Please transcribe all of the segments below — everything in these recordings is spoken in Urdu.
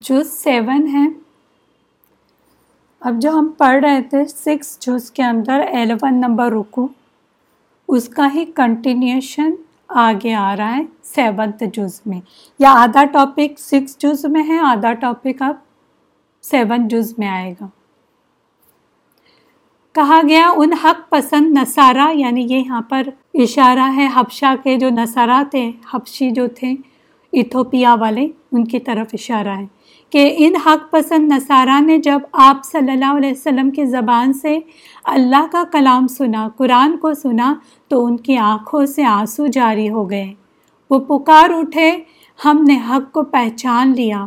جز سیون ہے۔ اب جو ہم پڑھ رہے تھے سکس جز کے اندر الیون نمبر رکو، اس کا ہی کنٹینیوشن آگے آ رہا ہے سیونتھ جز میں۔ یا آدھا ٹاپک سکس جز میں ہے، آدھا ٹاپک اب سیون جز میں آئے گا۔ کہا گیا، ان حق پسند نصارہ یعنی یہ یہاں پر اشارہ ہے، حبشہ کے جو نصارہ تھے، حبشی جو تھے، ایتھوپیا والے، ان کی طرف اشارہ ہے۔ کہ ان حق پسند نصارہ نے جب آپ صلی اللہ علیہ وسلم کی زبان سے اللہ کا کلام سنا، قرآن کو سنا، تو ان کی آنکھوں سے آنسو جاری ہو گئے۔ وہ پکار اٹھے، ہم نے حق کو پہچان لیا۔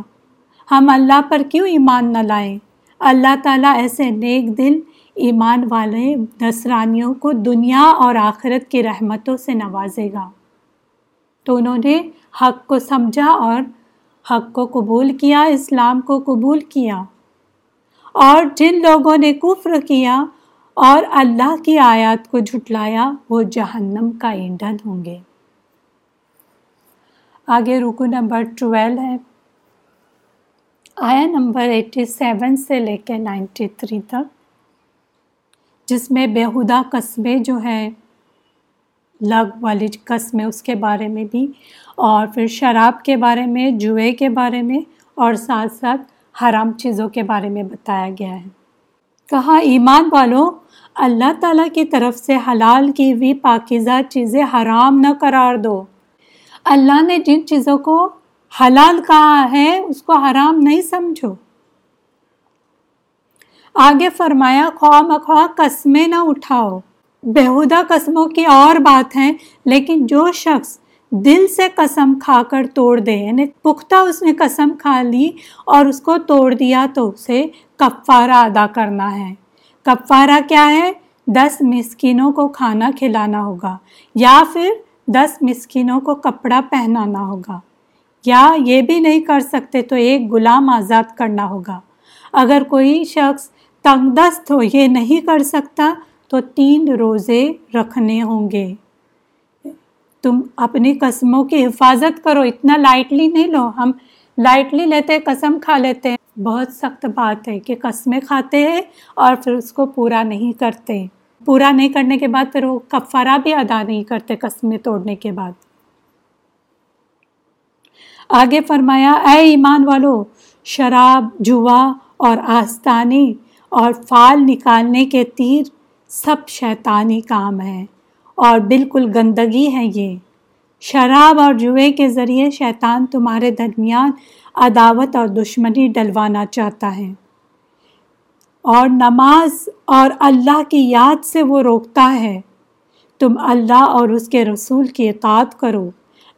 ہم اللہ پر کیوں ایمان نہ لائیں اللہ تعالیٰ ایسے نیک دل ایمان والے نصرانیوں کو دنیا اور آخرت کی رحمتوں سے نوازے گا۔ تو انہوں نے حق کو سمجھا اور حق کو قبول کیا، اسلام کو قبول کیا۔ اور جن لوگوں نے کفر کیا اور اللہ کی آیات کو جھٹلایا، وہ جہنم کا ایندھن ہوں گے۔ آگے رکو نمبر ٹویلو ہے۔ آیا نمبر ایٹی سیون سے لے کے نائنٹی تھری تک، جس میں بےحدہ قصبے جو ہے لگ والی قسمیں اس کے بارے میں بھی اور پھر شراب کے بارے میں، جوئے کے بارے میں اور ساتھ ساتھ حرام چیزوں کے بارے میں بتایا گیا ہے۔ کہا، ایمان والوں اللہ تعالیٰ کی طرف سے حلال کی ہوئی پاکیزہ چیزیں حرام نہ قرار دو۔ اللہ نے جن چیزوں کو حلال کہا ہے، اس کو حرام نہیں سمجھو۔ آگے فرمایا، خواہ مخواہ قسمیں نہ اٹھاؤ۔ بےحدہ قسموں کی اور بات ہے، لیکن جو شخص دل سے قسم کھا کر توڑ دے یعنی پختہ اس نے قسم کھا لی اور اس کو توڑ دیا تو اسے کفارہ ادا کرنا ہے۔ کفارہ کیا ہے؟ دس مسکینوں کو کھانا کھلانا ہوگا یا پھر دس مسکینوں کو کپڑا پہنانا ہوگا۔ یا یہ بھی نہیں کر سکتے تو ایک غلام آزاد کرنا ہوگا۔ اگر کوئی شخص تنگ دست ہو، یہ نہیں کر سکتا تو تین روزے رکھنے ہوں گے۔ تم اپنی قسموں کی حفاظت کرو، اتنا لائٹلی نہیں لو۔ ہم لائٹلی لیتے، قسم کھا لیتے۔ ہیں بہت سخت بات ہے کہ قسمیں کھاتے ہیں اور پھر اس کو پورا نہیں کرتے۔ پورا نہیں کرنے کے بعد پھر وہ کفارہ بھی ادا نہیں کرتے قسمیں توڑنے کے بعد۔ آگے فرمایا، اے ایمان والو، شراب، جوا اور آستانی اور فال نکالنے کے تیر سب شیطانی کام ہے اور بالکل گندگی ہے یہ۔ شراب اور جوئے کے ذریعے شیطان تمہارے درمیان عداوت اور دشمنی ڈلوانا چاہتا ہے۔ اور نماز اور اللہ کی یاد سے وہ روکتا ہے۔ تم اللہ اور اس کے رسول کی اطاعت کرو۔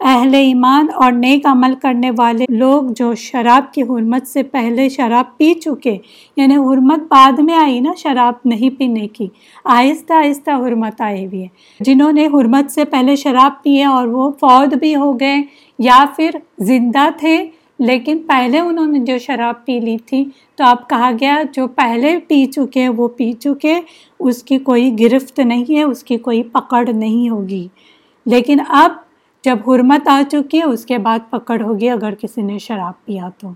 اہل ایمان اور نیک عمل کرنے والے لوگ جو شراب کی حرمت سے پہلے شراب پی چکے یعنی حرمت بعد میں آئی نا، شراب نہیں پینے کی، آہستہ آہستہ حرمت آئی ہوئی ہے۔ جنہوں نے حرمت سے پہلے شراب پیے اور وہ فوت بھی ہو گئے یا پھر زندہ تھے، لیکن پہلے انہوں نے جو شراب پی لی تھی، تو اب کہا گیا جو پہلے پی چکے، وہ پی چکے، اس کی کوئی گرفت نہیں ہے، اس کی کوئی پکڑ نہیں ہوگی۔ لیکن اب جب حرمت آ چکی ہے، اس کے بعد پکڑ ہوگی اگر کسی نے شراب پیا تو۔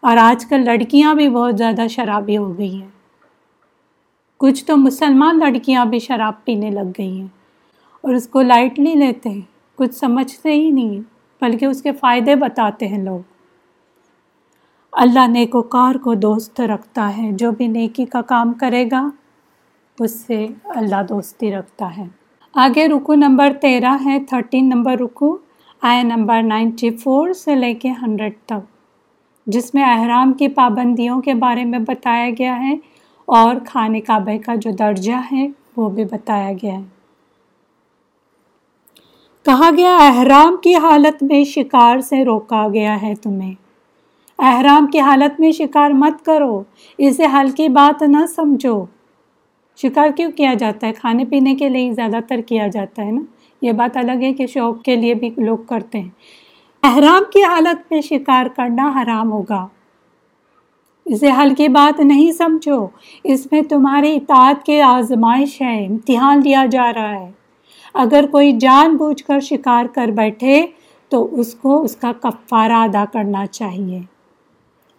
اور آج کل لڑکیاں بھی بہت زیادہ شرابی ہو گئی ہیں۔ کچھ تو مسلمان لڑکیاں بھی شراب پینے لگ گئی ہیں۔ اور اس کو لائٹلی لیتے ہیں کچھ سمجھتے ہی نہیں ہیں، بلکہ اس کے فائدے بتاتے ہیں لوگ۔ اللہ نیک و کار کو دوست رکھتا ہے، جو بھی نیکی کا کام کرے گا، اس سے اللہ دوستی رکھتا ہے۔ آگے رکو نمبر تیرہ ہے، تھرٹین نمبر رکو آئے نمبر نائنٹی فور سے لے کے ہنڈریڈ تک۔ جس میں احرام کی پابندیوں کے بارے میں بتایا گیا ہے اور کھانے کعبے کا جو درجہ ہے، وہ بھی بتایا گیا ہے۔ کہا گیا، احرام کی حالت میں شکار سے روکا گیا ہے تمہیں۔ احرام کی حالت میں شکار مت کرو، اسے ہلکی بات نہ سمجھو۔ شکار کیوں کیا جاتا ہے؟ کھانے پینے کے لیے زیادہ تر کیا جاتا ہے نا؟ یہ بات الگ ہے کہ شوق کے لیے بھی لوگ کرتے ہیں۔ احرام کی حالت میں شکار کرنا حرام ہوگا۔ اسے ہلکی بات نہیں سمجھو۔ اس میں تمہاری اطاعت کے آزمائش ہے، امتحان لیا جا رہا ہے۔ اگر کوئی جان بوجھ کر شکار کر بیٹھے، تو اس کو اس کا کفارہ ادا کرنا چاہیے۔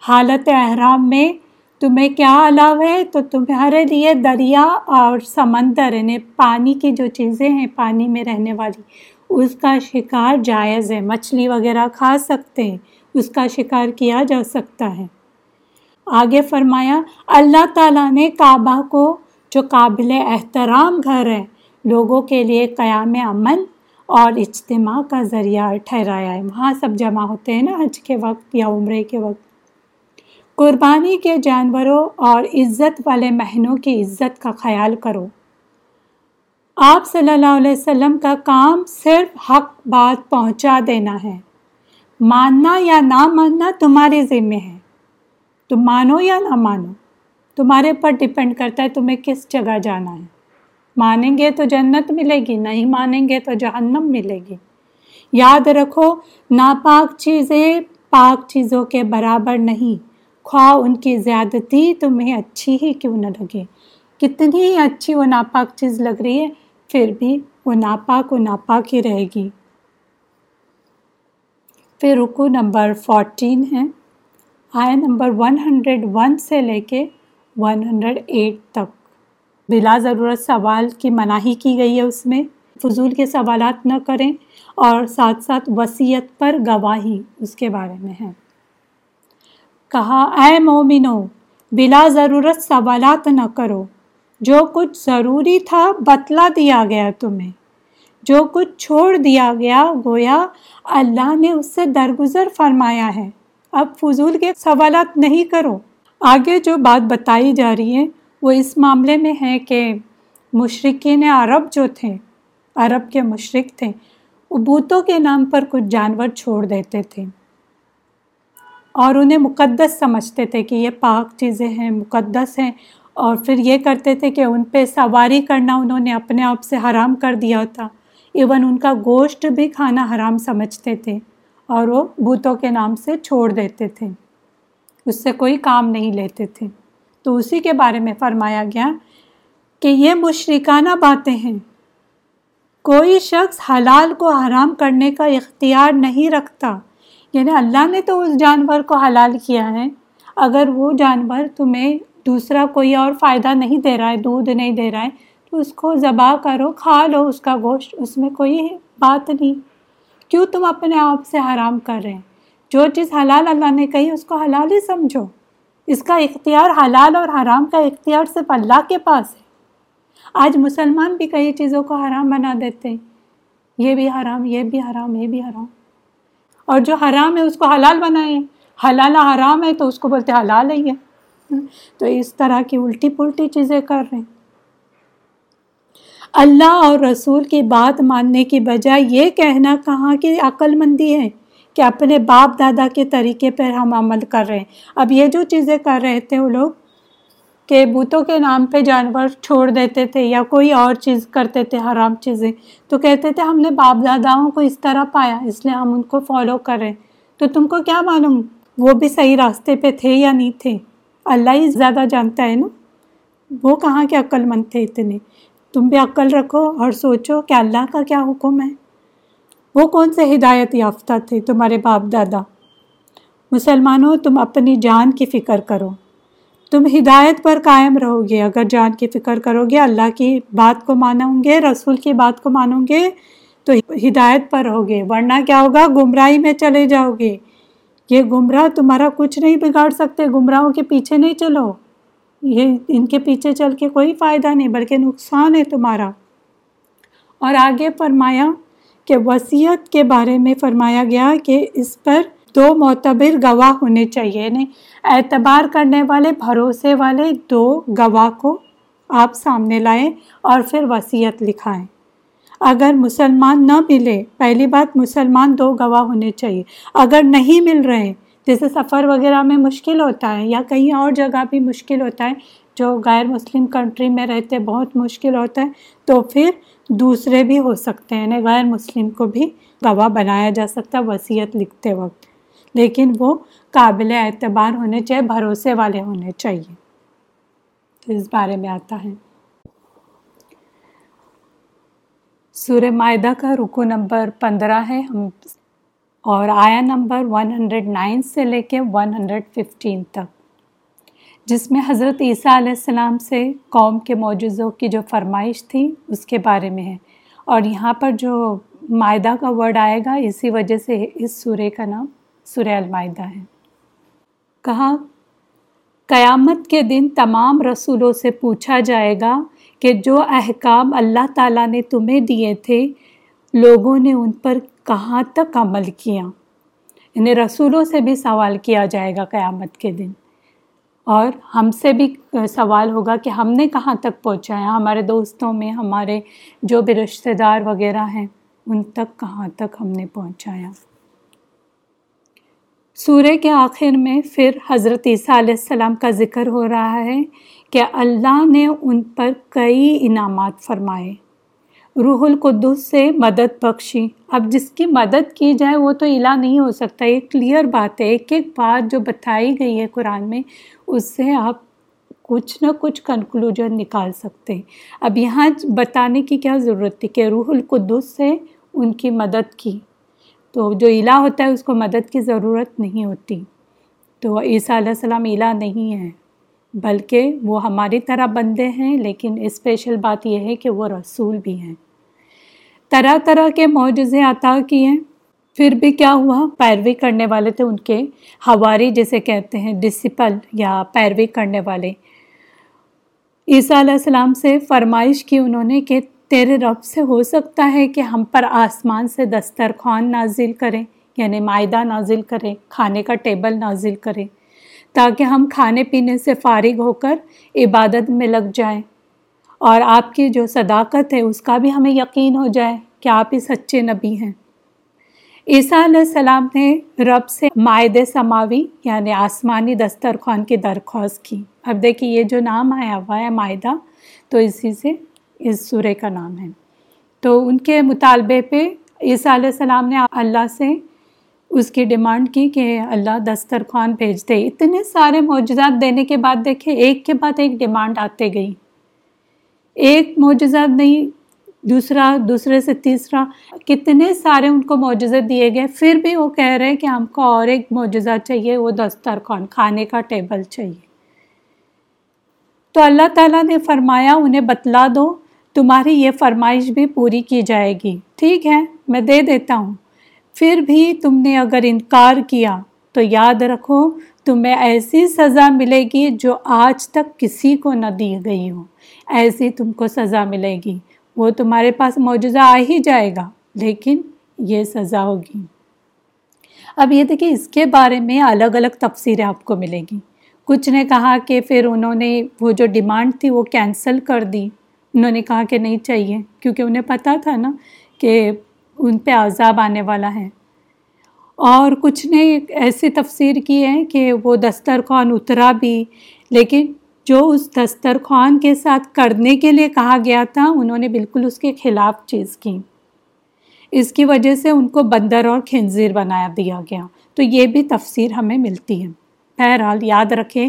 حالت احرام میں تمہیں کیا الاؤ ہے؟ تو تمہارے لیے دریا اور سمندر یعنی پانی کی جو چیزیں ہیں، پانی میں رہنے والی، اس کا شکار جائز ہے۔ مچھلی وغیرہ کھا سکتے ہیں، اس کا شکار کیا جا سکتا ہے۔ آگے فرمایا، اللہ تعالیٰ نے کعبہ کو، جو قابل احترام گھر ہے، لوگوں کے لیے قیام امن اور اجتماع کا ذریعہ ٹھہرایا ہے۔ وہاں سب جمع ہوتے ہیں نا، حج کے وقت یا عمرے کے وقت۔ قربانی کے جانوروں اور عزت والے مہینوں کی عزت کا خیال کرو۔ آپ صلی اللہ علیہ وسلم کا کام صرف حق بات پہنچا دینا ہے۔ ماننا یا نہ ماننا تمہارے ذمے ہے۔ تم مانو یا نہ مانو، تمہارے پر ڈپینڈ کرتا ہے تمہیں کس جگہ جانا ہے۔ مانیں گے تو جنت ملے گی، نہیں مانیں گے تو جہنم ملے گی۔ یاد رکھو، ناپاک چیزیں پاک چیزوں کے برابر نہیں۔ خواہ ان کی زیادتی تمہیں اچھی ہی کیوں نہ لگے۔ کتنی ہی اچھی وہ ناپاک چیز لگ رہی ہے، پھر بھی وہ ناپاک و ناپاک ہی رہے گی۔ پھر رکو نمبر فورٹین ہے۔ آیا نمبر ون ہنڈریڈ ون سے لے کے ون ہنڈریڈ ایٹ تک۔ بلا ضرورت سوال کی مناہی کی گئی ہے اس میں۔ فضول کے سوالات نہ کریں اور ساتھ ساتھ وصیت پر گواہی اس کے بارے میں ہے۔ کہا، اے مومنو، بلا ضرورت سوالات نہ کرو۔ جو کچھ ضروری تھا بتلا دیا گیا تمہیں۔ جو کچھ چھوڑ دیا گیا، گویا اللہ نے اس سے درگزر فرمایا ہے۔ اب فضول کے سوالات نہیں کرو۔ آگے جو بات بتائی جا رہی ہے، وہ اس معاملے میں ہے کہ مشرقین عرب جو تھے، عرب کے مشرق تھے وہ بوتوں کے نام پر کچھ جانور چھوڑ دیتے تھے۔ اور انہیں مقدس سمجھتے تھے کہ یہ پاک چیزیں ہیں، مقدس ہیں۔ اور پھر یہ کرتے تھے کہ ان پہ سواری کرنا انہوں نے اپنے آپ سے حرام کر دیا تھا۔ ایون ان کا گوشت بھی کھانا حرام سمجھتے تھے اور وہ بوتوں کے نام سے چھوڑ دیتے تھے۔ اس سے کوئی کام نہیں لیتے تھے۔ تو اسی کے بارے میں فرمایا گیا کہ یہ مشرکانہ باتیں ہیں۔ کوئی شخص حلال کو حرام کرنے کا اختیار نہیں رکھتا۔ یعنی اللہ نے تو اس جانور کو حلال کیا ہے۔ اگر وہ جانور تمہیں دوسرا کوئی اور فائدہ نہیں دے رہا ہے، دودھ نہیں دے رہا ہے، تو اس کو ذبح کرو، کھا لو اس کا گوشت، اس میں کوئی بات نہیں۔ کیوں تم اپنے آپ سے حرام کر رہے ہیں؟ جو چیز حلال اللہ نے کہی، اس کو حلال ہی سمجھو۔ اس کا اختیار حلال اور حرام کا اختیار صرف اللہ کے پاس ہے۔ آج مسلمان بھی کئی چیزوں کو حرام بنا دیتے ہیں۔ یہ بھی حرام، یہ بھی حرام، یہ بھی حرام۔ اور جو حرام ہے اس کو حلال بنائے حلال حرام ہے تو اس کو بولتے حلال ہی ہے۔ تو اس طرح کی الٹی پلٹی چیزیں کر رہے ہیں۔ اللہ اور رسول کی بات ماننے کی بجائے یہ کہنا کہاں کی عقل مندی ہے کہ اپنے باپ دادا کے طریقے پر ہم عمل کر رہے ہیں۔ اب یہ جو چیزیں کر رہے تھے وہ لوگ کہ بوتوں کے نام پہ جانور چھوڑ دیتے تھے یا کوئی اور چیز کرتے تھے، حرام چیزیں۔ تو کہتے تھے، ہم نے باپ داداؤں کو اس طرح پایا، اس لیے ہم ان کو فالو کر رہے۔ تو تم کو کیا معلوم، وہ بھی صحیح راستے پہ تھے یا نہیں تھے؟ اللہ ہی زیادہ جانتا ہے نا۔ وہ کہاں کے عقل مند تھے اتنے؟ تم بھی عقل رکھو اور سوچو کہ اللہ کا کیا حکم ہے۔ وہ کون سے ہدایت یافتہ تھے تمہارے باپ دادا مسلمانوں، تم اپنی جان کی فکر کرو۔ تم ہدایت پر قائم رہو گے اگر جان کی فکر کرو گے اللہ کی بات کو مانو گے رسول کی بات کو مانو گے تو ہدایت پر رہو گے ورنہ کیا ہوگا؟ گمراہی میں چلے جاؤ گے یہ گمراہ تمہارا کچھ نہیں بگاڑ سکتے، گمراہوں کے پیچھے نہیں چلو۔ یہ ان کے پیچھے چل کے کوئی فائدہ نہیں، بلکہ نقصان ہے تمہارا۔ اور آگے فرمایا کہ وصیت کے بارے میں فرمایا گیا کہ اس پر دو معتبر گواہ ہونے چاہیے۔ یعنی اعتبار کرنے والے، بھروسے والے دو گواہ کو آپ سامنے لائیں اور پھر وصیت لکھائیں۔ اگر مسلمان نہ ملے، پہلی بات مسلمان دو گواہ ہونے چاہیے۔ اگر نہیں مل رہے، جیسے سفر وغیرہ میں مشکل ہوتا ہے یا کہیں اور جگہ بھی مشکل ہوتا ہے، جو غیر مسلم کنٹری میں رہتے بہت مشکل ہوتا ہے، تو پھر دوسرے بھی ہو سکتے ہیں۔ یعنی غیر مسلم کو بھی گواہ بنایا جا سکتا ہے وصیت لکھتے وقت۔ لیکن وہ قابل اعتبار ہونے چاہیے بھروسے والے ہونے چاہیے۔ تو اس بارے میں آتا ہے۔ سورہ معدہ کا رکو نمبر پندرہ ہے۔ ہم اور آیا نمبر 109 سے لے کے 115 تک۔ جس میں حضرت عیسیٰ علیہ السلام سے قوم کے معجزوں کی جو فرمائش تھی، اس کے بارے میں ہے۔ اور یہاں پر جو معدہ کا ورڈ آئے گا، اسی وجہ سے اس سورے کا نام سورہ المائدہ ہے۔ کہا، قیامت کے دن تمام رسولوں سے پوچھا جائے گا کہ جو احکام اللہ تعالیٰ نے تمہیں دیے تھے، لوگوں نے ان پر کہاں تک عمل کیا؟ انہیں رسولوں سے بھی سوال کیا جائے گا قیامت کے دن۔ اور ہم سے بھی سوال ہوگا کہ ہم نے کہاں تک پہنچایا ہمارے دوستوں میں، ہمارے جو بھی رشتہ دار وغیرہ ہیں، ان تک کہاں تک ہم نے پہنچایا؟ سورہ کے آخر میں پھر حضرت عیسیٰ علیہ السلام کا ذکر ہو رہا ہے کہ اللہ نے ان پر کئی انعامات فرمائے۔ روح القدس سے مدد بخشی۔ اب جس کی مدد کی جائے وہ تو الہ نہیں ہو سکتا۔ یہ کلیئر بات ہے۔ ایک ایک بات جو بتائی گئی ہے قرآن میں، اس سے آپ کچھ نہ کچھ کنکلوژن نکال سکتے ہیں۔ اب یہاں بتانے کی کیا ضرورت تھی کہ روح القدس سے ان کی مدد کی۔ تو جو الہ ہوتا ہے اس کو مدد کی ضرورت نہیں ہوتی۔ تو عیسیٰ علیہ السلام الہ نہیں ہے بلکہ وہ ہماری طرح بندے ہیں، لیکن اسپیشل بات یہ ہے کہ وہ رسول بھی ہیں۔ طرح طرح کے معجزے عطا کیے۔ پھر بھی کیا ہوا؟ پیروی کرنے والے تھے ان کے ہواری جسے کہتے ہیں ڈسپل یا پیروی کرنے والے۔ عیسیٰ علیہ السلام سے فرمائش کی انہوں نے کہ تیرے رب سے ہو سکتا ہے کہ ہم پر آسمان سے دسترخوان نازل کریں یعنی معدہ نازل کریں، کھانے کا ٹیبل نازل کریں، تاکہ ہم کھانے پینے سے فارغ ہو کر عبادت میں لگ جائیں۔ اور آپ کی جو صداقت ہے، اس کا بھی ہمیں یقین ہو جائے کہ آپ ہی سچے نبی ہیں۔ عیسیٰ علیہ السلام نے رب سے معد سماوی یعنی آسمانی دسترخوان کی درخواست کی۔ اب دیکھیے، یہ جو نام آیا ہوا ہے معدہ، تو اسی سے اس سورے کا نام ہے۔ تو ان کے مطالبے پہ عیسیٰ علیہ السلام نے اللہ سے اس کی ڈیمانڈ کی کہ اللہ دسترخوان بھیج دے۔ اتنے سارے معجزات دینے کے بعد دیکھے ایک کے بعد ایک ڈیمانڈ آتے گئی۔ ایک معجزات نہیں، دوسرا، دوسرے سے تیسرا۔ کتنے سارے ان کو معجزے دیے گئے۔ پھر بھی وہ کہہ رہے کہ ہم کو اور ایک معجزہ چاہیے، وہ دسترخوان، کھانے کا ٹیبل چاہیے۔ تو اللہ تعالیٰ نے فرمایا، انہیں بتلا دو تمہاری یہ فرمائش بھی پوری کی جائے گی۔ ٹھیک ہے، میں دے دیتا ہوں۔ پھر بھی تم نے اگر انکار کیا تو یاد رکھو، تمہیں ایسی سزا ملے گی جو آج تک کسی کو نہ دی گئی ہو۔ ایسی تم کو سزا ملے گی۔ وہ تمہارے پاس معجزہ آ ہی جائے گا، لیکن یہ سزا ہوگی۔ اب یہ دیکھیں اس کے بارے میں الگ الگ تفسیریں آپ کو ملے گی۔ کچھ نے کہا کہ پھر انہوں نے وہ جو ڈیمانڈ تھی وہ کینسل کر دی۔ انہوں نے کہا کہ نہیں چاہیے، کیونکہ انہیں پتہ تھا نا کہ ان پہ عذاب آنے والا ہے۔ اور کچھ نے ایسی تفسیر کی ہے کہ وہ دسترخوان اترا بھی، لیکن جو اس دسترخوان کے ساتھ کرنے کے لیے کہا گیا تھا، انہوں نے بالکل اس کے خلاف چیز کی۔ اس کی وجہ سے ان کو بندر اور کھنزیر بنایا دیا گیا۔ تو یہ بھی تفسیر ہمیں ملتی ہے۔ بہرحال یاد رکھیں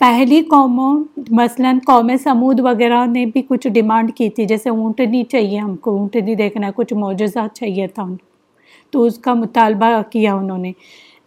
پہلی قوموں، مثلا قوم سمود وغیرہ نے بھی کچھ ڈیمانڈ کی تھی، جیسے اونٹنی چاہیے ہم کو، اونٹنی دیکھنا ہے کچھ معجزہ چاہیے تھا ان تو اس کا مطالبہ کیا انہوں نے؟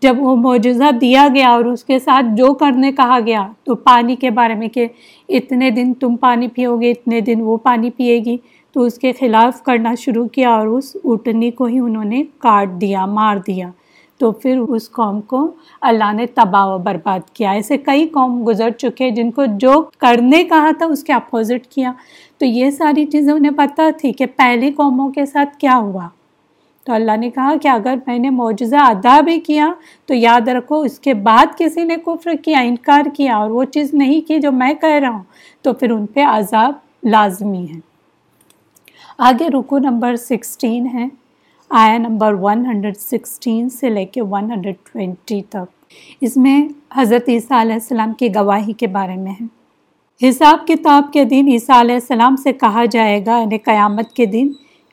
جب وہ معجزہ دیا گیا اور اس کے ساتھ جو کرنے کہا گیا، تو پانی کے بارے میں کہ اتنے دن تم پانی پیو گے اتنے دن وہ پانی پیے گی، تو اس کے خلاف کرنا شروع کیا اور اس اونٹنی کو ہی انہوں نے کاٹ دیا، مار دیا۔ تو پھر اس قوم کو اللہ نے تباہ و برباد کیا۔ ایسے کئی قوم گزر چکے جن کو جو کرنے کہا تھا اس کے اپوزٹ کیا۔ تو یہ ساری چیزیں انہیں پتہ تھی کہ پہلی قوموں کے ساتھ کیا ہوا۔ تو اللہ نے کہا کہ اگر میں نے معجزہ ادا بھی کیا تو یاد رکھو اس کے بعد کسی نے کفر کیا، انکار کیا اور وہ چیز نہیں کی جو میں کہہ رہا ہوں۔ تو پھر ان پہ عذاب لازمی ہے۔ آگے رکو نمبر سکسٹین ہے۔ آیا نمبر 116 سے لے کے 120 تک۔ اس میں حضرت عیسیٰ علیہ السلام کی گواہی کے بارے میں ہے۔ حساب کتاب کے دن عیسیٰ علیہ السلام سے کہا جائے گا یعنی قیامت کے دن،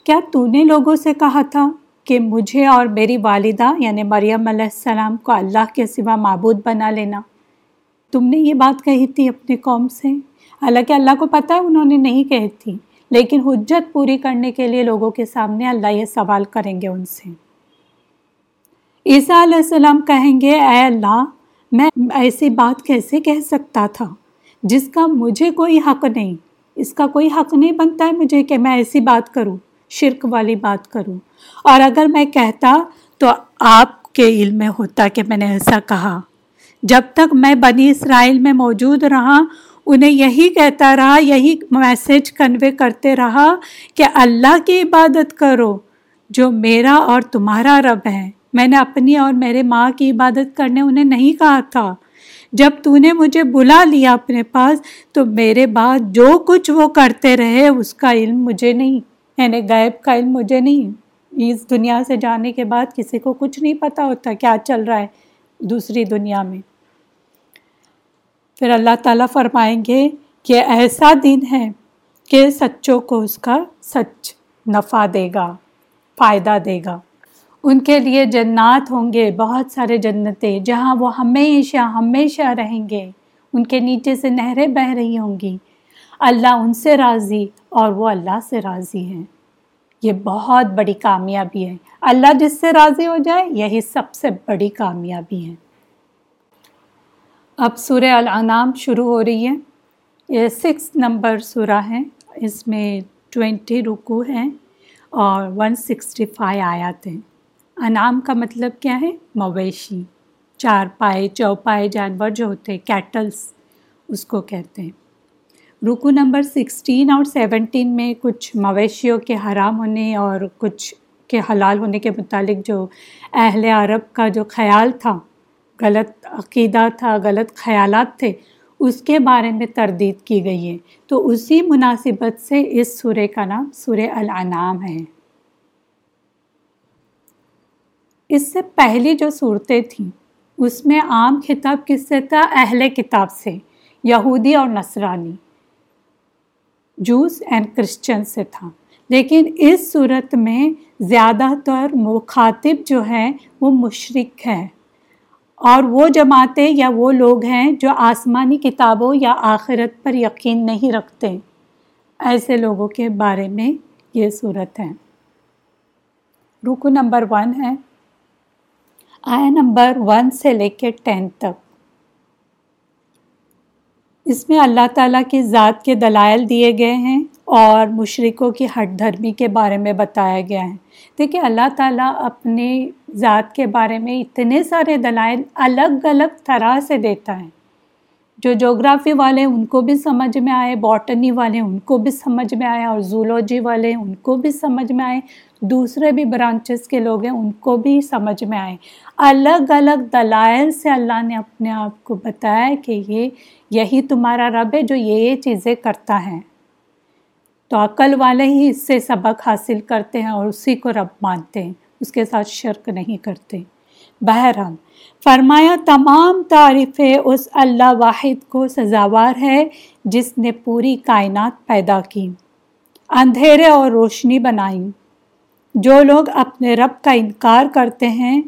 کیا تو نے لوگوں سے کہا تھا کہ مجھے اور میری والدہ یعنی مریم علیہ السلام، کو اللہ کے سوا معبود بنا لینا؟ تم نے یہ بات کہی تھی اپنے قوم سے؟ حالانکہ اللہ کو پتہ ہے، انہوں نے نہیں کہی تھی۔ لیکن حجت پوری کرنے کے لیے لوگوں کے سامنے اللہ یہ سوال کریں گے ان سے۔ عیسیٰ علیہ السلام کہیں گے، اے اللہ، میں ایسی بات کیسے کہہ سکتا تھا جس کا مجھے کوئی حق نہیں؟ اس کا کوئی حق نہیں بنتا ہے مجھے کہ میں ایسی بات کروں، شرک والی بات کروں۔ اور اگر میں کہتا تو آپ کے علم میں ہوتا کہ میں نے ایسا کہا۔ جب تک میں بنی اسرائیل میں موجود رہا انہیں یہی کہتا رہا، یہی میسج کنوے کرتے رہا کہ اللہ کی عبادت کرو جو میرا اور تمہارا رب ہے۔ میں نے اپنی اور میرے ماں کی عبادت کرنے انہیں نہیں کہا تھا۔ جب تو نے مجھے بلا لیا اپنے پاس، تو میرے بعد جو کچھ وہ کرتے رہے، اس کا علم مجھے نہیں۔ یعنی غیب کا علم مجھے نہیں۔ اس دنیا سے جانے کے بعد کسی کو کچھ نہیں پتا ہوتا کیا چل رہا ہے دوسری دنیا میں۔ پھر اللہ تعالیٰ فرمائیں گے کہ ایسا دن ہے کہ سچوں کو اس کا سچ نفع دے گا، فائدہ دے گا۔ ان کے لیے جنات ہوں گے، بہت سارے جنتیں جہاں وہ ہمیشہ ہمیشہ رہیں گے۔ ان کے نیچے سے نہریں بہہ رہی ہوں گی۔ اللہ ان سے راضی اور وہ اللہ سے راضی ہیں۔ یہ بہت بڑی کامیابی ہے۔ اللہ جس سے راضی ہو جائے، یہی سب سے بڑی کامیابی ہے۔ اب سورہ الانام شروع ہو رہی ہے۔ یہ سکس نمبر سورہ ہے۔ اس میں ٹوینٹی رکو ہیں اور ون سکسٹی فائی آیات ہیں۔ انعام کا مطلب کیا ہے؟ مویشی۔ چار پائے، چوپائے جانور جو ہوتے ہیں کیٹلس اس کو کہتے ہیں۔ رکو نمبر سکسٹین اور سیونٹین میں کچھ مویشیوں کے حرام ہونے اور کچھ کے حلال ہونے کے متعلق جو اہل عرب کا جو خیال تھا غلط عقیدہ تھا، غلط خیالات تھے، اس کے بارے میں تردید کی گئی ہے۔ تو اسی مناسبت سے اس سورے کا نام سورہ الانام ہے۔ اس سے پہلی جو صورتیں تھیں، اس میں عام خطاب کس سے تھا؟ اہل کتاب سے، یہودی اور نصرانی۔ جوس اینڈ کرسچن سے تھا۔ لیکن اس صورت میں زیادہ تر مخاطب جو ہیں، وہ مشرق ہیں۔ اور وہ جماعتیں یا وہ لوگ ہیں جو آسمانی کتابوں یا آخرت پر یقین نہیں رکھتے۔ ایسے لوگوں کے بارے میں یہ صورت ہے۔ رکو نمبر ون ہے۔ آیا نمبر ون سے لے کے ٹین تک۔ اس میں اللہ تعالیٰ کی ذات کے دلائل دیے گئے ہیں اور مشرقوں کی ہٹ دھرمی کے بارے میں بتایا گیا ہے۔ دیکھیں، اللہ تعالیٰ اپنے ذات کے بارے میں اتنے سارے دلائل الگ الگ طرح سے دیتا ہے۔ جو جغرافی والے ان کو بھی سمجھ میں آئے، باٹنی والے ان کو بھی سمجھ میں آئے اور زولوجی والے ان کو بھی سمجھ میں آئے، دوسرے بھی برانچز کے لوگ ہیں، ان کو بھی سمجھ میں آئے۔ الگ الگ دلائل سے اللہ نے اپنے آپ کو بتایا کہ یہ یہی تمہارا رب ہے جو یہ یہ چیزیں کرتا ہے۔ تو عقل والے ہی اس سے سبق حاصل کرتے ہیں اور اسی کو رب مانتے ہیں، اس کے ساتھ شرک نہیں کرتے۔ بہرحال، فرمایا، تمام تعریفیں اس اللہ واحد کو سزاوار ہے جس نے پوری کائنات پیدا کی، اندھیرے اور روشنی بنائی۔ جو لوگ اپنے رب کا انکار کرتے ہیں،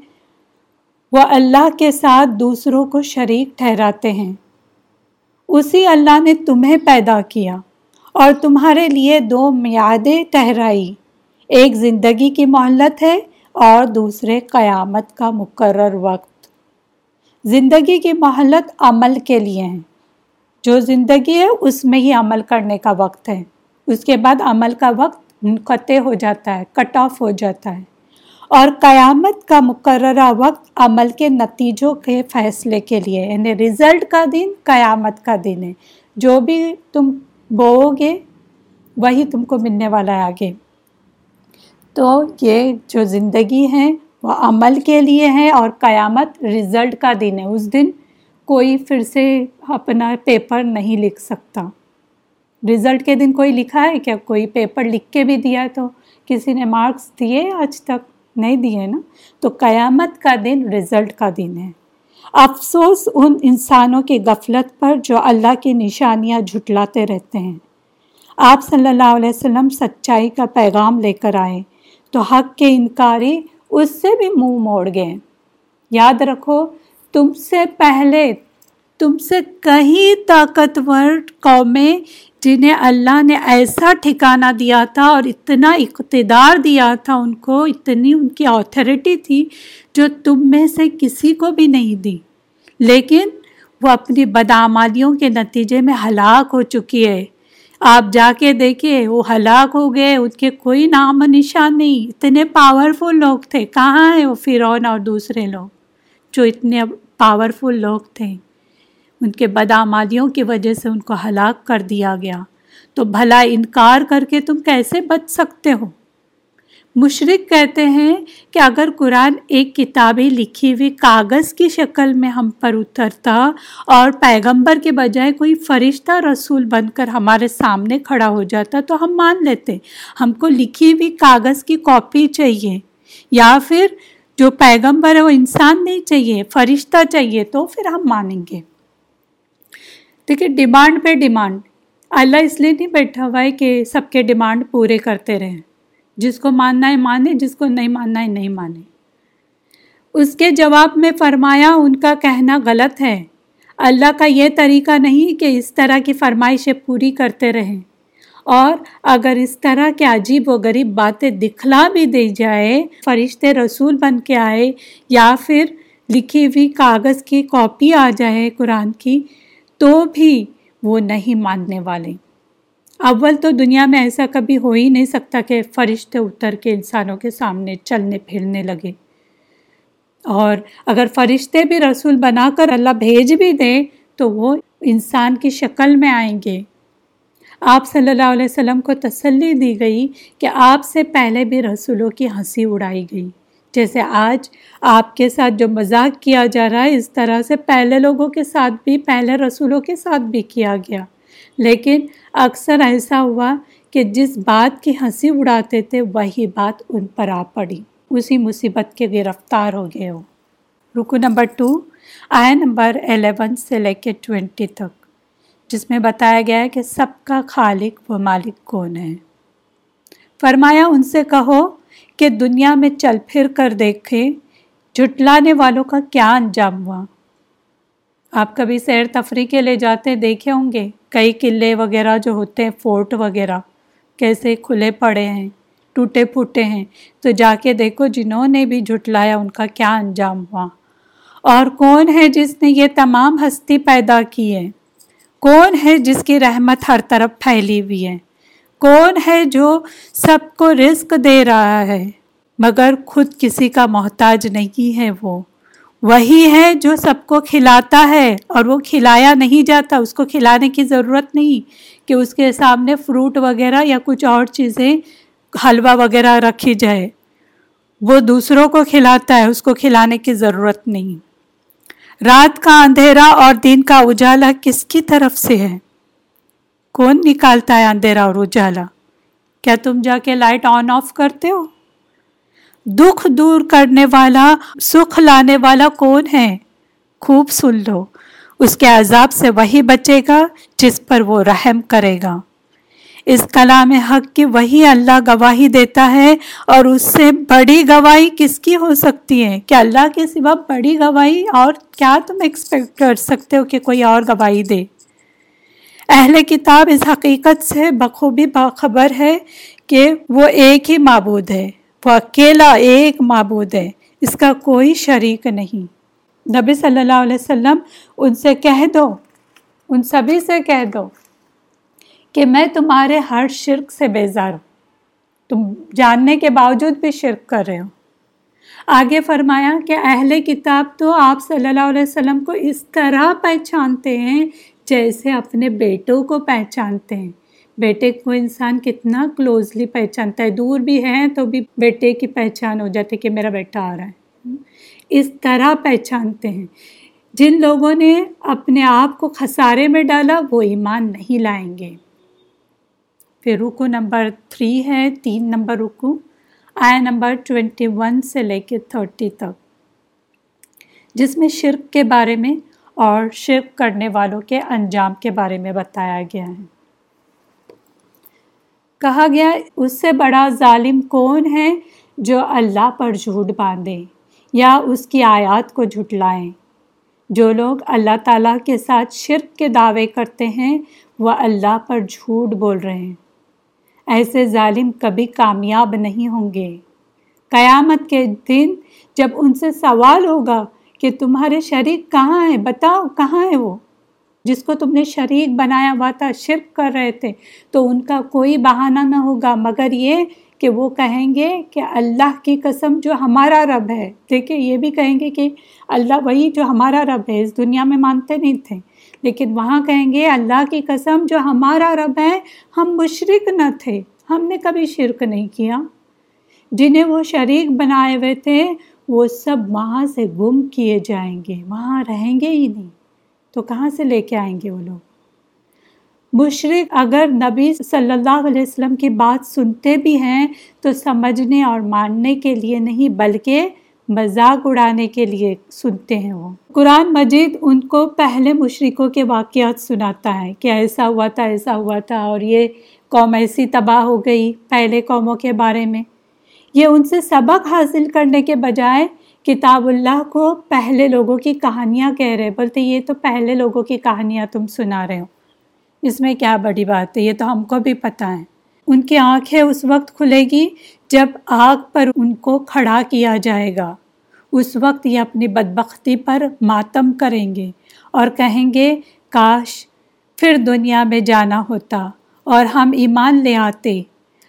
وہ اللہ کے ساتھ دوسروں کو شریک ٹھہراتے ہیں۔ اسی اللہ نے تمہیں پیدا کیا اور تمہارے لیے دو میادیں ٹھہرائی۔ ایک زندگی کی مہلت ہے اور دوسرے قیامت کا مقرر وقت۔ زندگی کی مہلت عمل کے لیے ہے۔ جو زندگی ہے، اس میں ہی عمل کرنے کا وقت ہے۔ اس کے بعد عمل کا وقت منقطع ہو جاتا ہے کٹ آف ہو جاتا ہے۔ اور قیامت کا مقررہ وقت عمل کے نتیجوں کے فیصلے کے لیے یعنی رزلٹ کا دن، قیامت کا دن ہے۔ جو بھی تم بو گے وہی تم کو ملنے والا ہے آگے۔ تو یہ جو زندگی ہے، وہ عمل کے لیے ہے اور قیامت رزلٹ کا دن ہے۔ اس دن کوئی پھر سے اپنا پیپر نہیں لکھ سکتا۔ رزلٹ کے دن کوئی لکھا ہے کیا؟ کوئی پیپر لکھ کے بھی دیا تو کسی نے مارکس دیے آج تک؟ نہیں دیے نا، تو قیامت کا دن رزلٹ کا دن ہے۔ افسوس ان انسانوں کی غفلت پر جو اللہ کی نشانیاں جھٹلاتے رہتے ہیں۔ آپ صلی اللہ علیہ وسلم سچائی کا پیغام لے کر آئے، تو حق کے انکاری اس سے بھی منہ موڑ گئے۔ یاد رکھو، تم سے پہلے، تم سے کہیں طاقتور قومیں جنہیں اللہ نے ایسا ٹھکانہ دیا تھا اور اتنا اقتدار دیا تھا ان کو، اتنی ان کی آتھارٹی تھی جو تم میں سے کسی کو بھی نہیں دی۔ لیکن وہ اپنی بدعمالیوں کے نتیجے میں ہلاک ہو چکی ہے۔ آپ جا کے دیکھیں وہ ہلاک ہو گئے، ان کے کوئی نام و نشان نہیں۔ اتنے پاورفل لوگ تھے۔ کہاں ہیں وہ فرعون اور دوسرے لوگ جو اتنے پاورفل لوگ تھے؟ ان کے بدعمالیوں کی وجہ سے ان کو ہلاک کر دیا گیا۔ تو بھلا انکار کر کے تم کیسے بچ سکتے ہو؟ مشرق کہتے ہیں کہ اگر قرآن ایک کتابیں لکھی ہوئی کاغذ کی شکل میں ہم پر اترتا اور پیغمبر کے بجائے کوئی فرشتہ رسول بن کر ہمارے سامنے کھڑا ہو جاتا تو ہم مان لیتے، ہم کو لکھی ہوئی کاغذ کی کاپی چاہیے یا پھر جو پیغمبر ہے وہ انسان نہیں چاہیے، فرشتہ چاہیے تو پھر ہم مانیں گے۔ دیکھیے ڈیمانڈ پہ ڈیمانڈ اللہ اس لیے نہیں بیٹھا ہوا ہے کہ سب کے ڈیمانڈ پورے کرتے رہیں۔ جس کو ماننا ہے مانے، جس کو نہیں ماننا ہے نہیں مانے۔ اس کے جواب میں فرمایا، ان کا کہنا غلط ہے۔ اللہ کا یہ طریقہ نہیں کہ اس طرح کی فرمائشیں پوری کرتے رہیں۔ اور اگر اس طرح کے عجیب و غریب باتیں دکھلا بھی دی جائے فرشتے رسول بن کے آئے، یا پھر لکھی ہوئی کاغذ کی کاپی آ جائے، قرآن کی تو بھی وہ نہیں ماننے والے۔ اول تو دنیا میں ایسا کبھی ہو ہی نہیں سکتا کہ فرشتے اتر کے انسانوں کے سامنے چلنے پھرنے لگے۔ اور اگر فرشتے بھی رسول بنا کر اللہ بھیج بھی دیں تو وہ انسان کی شکل میں آئیں گے۔ آپ صلی اللہ علیہ وسلم کو تسلی دی گئی کہ آپ سے پہلے بھی رسولوں کی ہنسی اڑائی گئی۔ جیسے آج آپ کے ساتھ جو مذاق کیا جا رہا ہے، اس طرح سے پہلے لوگوں کے ساتھ بھی، پہلے رسولوں کے ساتھ بھی کیا گیا۔ لیکن اکثر ایسا ہوا کہ جس بات کی ہنسی اڑاتے تھے، وہی بات ان پر آ پڑی۔ اسی مصیبت کے گرفتار ہو گئے ہو۔ رکو نمبر ٹو آئے نمبر الیون سے لے کے ٹوینٹی تک، جس میں بتایا گیا ہے کہ سب کا خالق و مالک کون ہے۔ فرمایا، ان سے کہو کہ دنیا میں چل پھر کر دیکھے جھٹلانے والوں کا کیا انجام ہوا۔ آپ کبھی سیر تفریح کے لے جاتے دیکھے ہوں گے، کئی قلعے وغیرہ جو ہوتے ہیں، فورٹ وغیرہ، کیسے کھلے پڑے ہیں، ٹوٹے پھوٹے ہیں۔ تو جا کے دیکھو جنہوں نے بھی جھٹلایا ان کا کیا انجام ہوا۔ اور کون ہے جس نے یہ تمام ہستی پیدا کی ہے؟ کون ہے جس کی رحمت ہر طرف پھیلی ہوئی ہے؟ کون ہے جو سب کو رزق دے رہا ہے، مگر خود کسی کا محتاج نہیں ہے وہ۔ وہی ہے جو سب کو کھلاتا ہے، اور وہ کھلایا نہیں جاتا۔ اس کو کھلانے کی ضرورت نہیں کہ اس کے سامنے فروٹ وغیرہ یا کچھ اور چیزیں، حلوہ وغیرہ رکھی جائے۔ وہ دوسروں کو کھلاتا ہے، اس کو کھلانے کی ضرورت نہیں۔ رات کا اندھیرا اور دن کا اجالا کس کی طرف سے ہے؟ کون نکالتا ہے اندھیرا اور اجالا؟ کیا تم جا کے لائٹ آن آف کرتے ہو؟ دکھ دور کرنے والا، سکھ لانے والا کون ہے؟ خوب سن لو، اس کے عذاب سے وہی بچے گا جس پر وہ رحم کرے گا۔ اس کلام حق کی وہی اللہ گواہی دیتا ہے اور اس سے بڑی گواہی کس کی ہو سکتی ہے؟ کہ اللہ کے سوا بڑی گواہی اور کیا تم ایکسپیکٹ کر سکتے ہو کہ کوئی اور گواہی دے؟ اہل کتاب اس حقیقت سے بخوبی باخبر ہے کہ وہ ایک ہی معبود ہے، وہ اکیلا ایک معبود ہے، اس کا کوئی شریک نہیں۔ نبی صلی اللہ علیہ وسلم ان سے کہہ دو، ان سبھی سے کہہ دو کہ میں تمہارے ہر شرک سے بیزار ہوں۔ تم جاننے کے باوجود بھی شرک کر رہے ہو۔ آگے فرمایا کہ اہل کتاب تو آپ صلی اللہ علیہ وسلم کو اس طرح پہچانتے ہیں جیسے اپنے بیٹوں کو پہچانتے ہیں۔ بیٹے کو انسان کتنا کلوزلی پہچانتا ہے۔ دور بھی ہے تو بھی بیٹے کی پہچان ہو جاتی ہے کہ میرا بیٹا آ رہا ہے۔ اس طرح پہچانتے ہیں۔ جن لوگوں نے اپنے آپ کو خسارے میں ڈالا، وہ ایمان نہیں لائیں گے۔ پھر رکو نمبر تھری ہے، تین نمبر رکو۔ آیا نمبر ٹوینٹی ون سے لے کے تھرٹی تک۔ جس میں شرک کے بارے میں اور شرک کرنے والوں کے انجام کے بارے میں بتایا گیا ہے۔ کہا گیا اس سے بڑا ظالم کون ہے جو اللہ پر جھوٹ باندھے یا اس کی آیات کو جھٹلائیں جو لوگ اللہ تعالیٰ کے ساتھ شرک کے دعوے کرتے ہیں، وہ اللہ پر جھوٹ بول رہے ہیں۔ ایسے ظالم کبھی کامیاب نہیں ہوں گے۔ قیامت کے دن جب ان سے سوال ہوگا کہ تمہارے شریک کہاں ہیں؟ بتاؤ، کہاں ہے وہ؟ جس کو تم نے شریک بنایا ہوا تھا، شرک کر رہے تھے، تو ان کا کوئی بہانہ نہ ہوگا۔ مگر یہ کہ وہ کہیں گے کہ اللہ کی قسم جو ہمارا رب ہے۔ دیکھیں، یہ بھی کہیں گے کہ اللہ وہی جو ہمارا رب ہے، اس دنیا میں مانتے نہیں تھے۔ لیکن وہاں کہیں گے، اللہ کی قسم جو ہمارا رب ہے، ہم مشرق نہ تھے۔ ہم نے کبھی شرک نہیں کیا۔ جنہیں وہ شریک بنائے ہوئے تھے وہ سب وہاں سے گم کیے جائیں گے، وہاں رہیں گے ہی نہیں۔ تو کہاں سے لے کے آئیں گے وہ لوگ؟ مشرق اگر نبی صلی اللہ علیہ وسلم کی بات سنتے بھی ہیں تو سمجھنے اور ماننے کے لیے نہیں، بلکہ مذاق اڑانے کے لیے سنتے ہیں وہ۔ قرآن مجید ان کو پہلے مشرقوں کے واقعات سناتا ہے کہ ایسا ہوا تھا، ایسا ہوا تھا اور یہ قوم ایسی تباہ ہو گئی پہلے قوموں کے بارے میں۔ یہ ان سے سبق حاصل کرنے کے بجائے کتاب اللہ کو پہلے لوگوں کی کہانیاں کہہ رہے بولتے یہ تو پہلے لوگوں کی کہانیاں تم سنا رہے ہو۔ اس میں کیا بڑی بات ہے؟ یہ تو ہم کو بھی پتہ ہے۔ ان کی آنکھیں اس وقت کھلے گی جب آگ پر ان کو کھڑا کیا جائے گا۔ اس وقت یہ اپنی بدبختی پر ماتم کریں گے اور کہیں گے، کاش پھر دنیا میں جانا ہوتا اور ہم ایمان لے آتے۔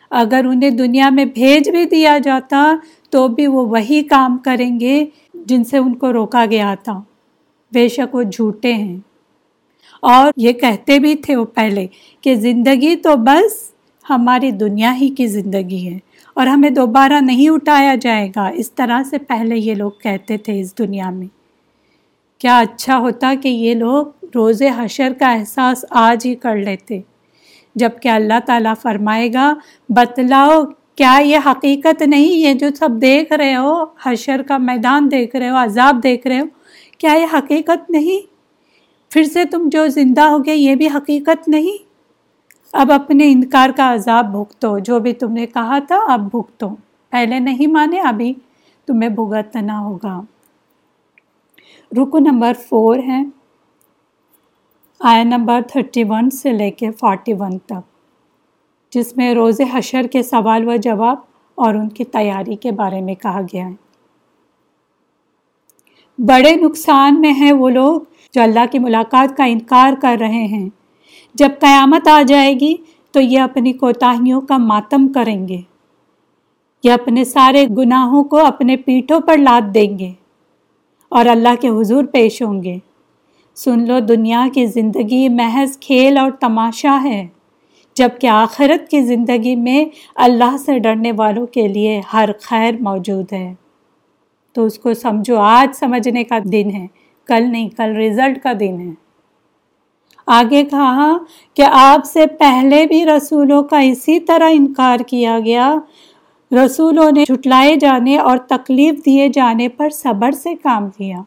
اگر انہیں دنیا میں بھیج بھی دیا جاتا تو بھی وہ وہی کام کریں گے جن سے ان کو روکا گیا تھا۔ بے شک وہ جھوٹے ہیں۔ اور یہ کہتے بھی تھے وہ پہلے کہ زندگی تو بس ہماری دنیا ہی کی زندگی ہے اور ہمیں دوبارہ نہیں اٹھایا جائے گا۔ اس طرح سے پہلے یہ لوگ کہتے تھے اس دنیا میں۔ کیا اچھا ہوتا کہ یہ لوگ روز حشر کا احساس آج ہی کر لیتے۔ جبکہ اللہ تعالیٰ فرمائے گا، بتلاؤ، کیا یہ حقیقت نہیں یہ جو سب دیکھ رہے ہو، حشر کا میدان دیکھ رہے ہو، عذاب دیکھ رہے ہو، کیا یہ حقیقت نہیں؟ پھر سے تم جو زندہ ہو گئے یہ بھی حقیقت نہیں؟ اب اپنے انکار کا عذاب بھگتو، جو بھی تم نے کہا تھا اب بھگتو۔ پہلے نہیں مانے، ابھی تمہیں بھگتنا ہوگا۔ رکو نمبر فور ہے۔ آیا نمبر تھرٹی ون سے لے کے فورٹی ون تک، جس میں روز حشر کے سوال و جواب اور ان کی تیاری کے بارے میں کہا گیا ہے۔ بڑے نقصان میں ہیں وہ لوگ جو اللہ کی ملاقات کا انکار کر رہے ہیں۔ جب قیامت آ جائے گی تو یہ اپنی کوتاہیوں کا ماتم کریں گے۔ یہ اپنے سارے گناہوں کو اپنے پیٹھوں پر لاد دیں گے اور اللہ کے حضور پیش ہوں گے۔ سن لو دنیا کی زندگی محض کھیل اور تماشا ہے جبکہ آخرت کی زندگی میں اللہ سے ڈرنے والوں کے لیے ہر خیر موجود ہے۔ تو اس کو سمجھو، آج سمجھنے کا دن ہے، کل نہیں، کل رزلٹ کا دن ہے۔ آگے کہا کہ آپ سے پہلے بھی رسولوں کا اسی طرح انکار کیا گیا۔ رسولوں نے جھٹلائے جانے اور تکلیف دیے جانے پر صبر سے کام لیا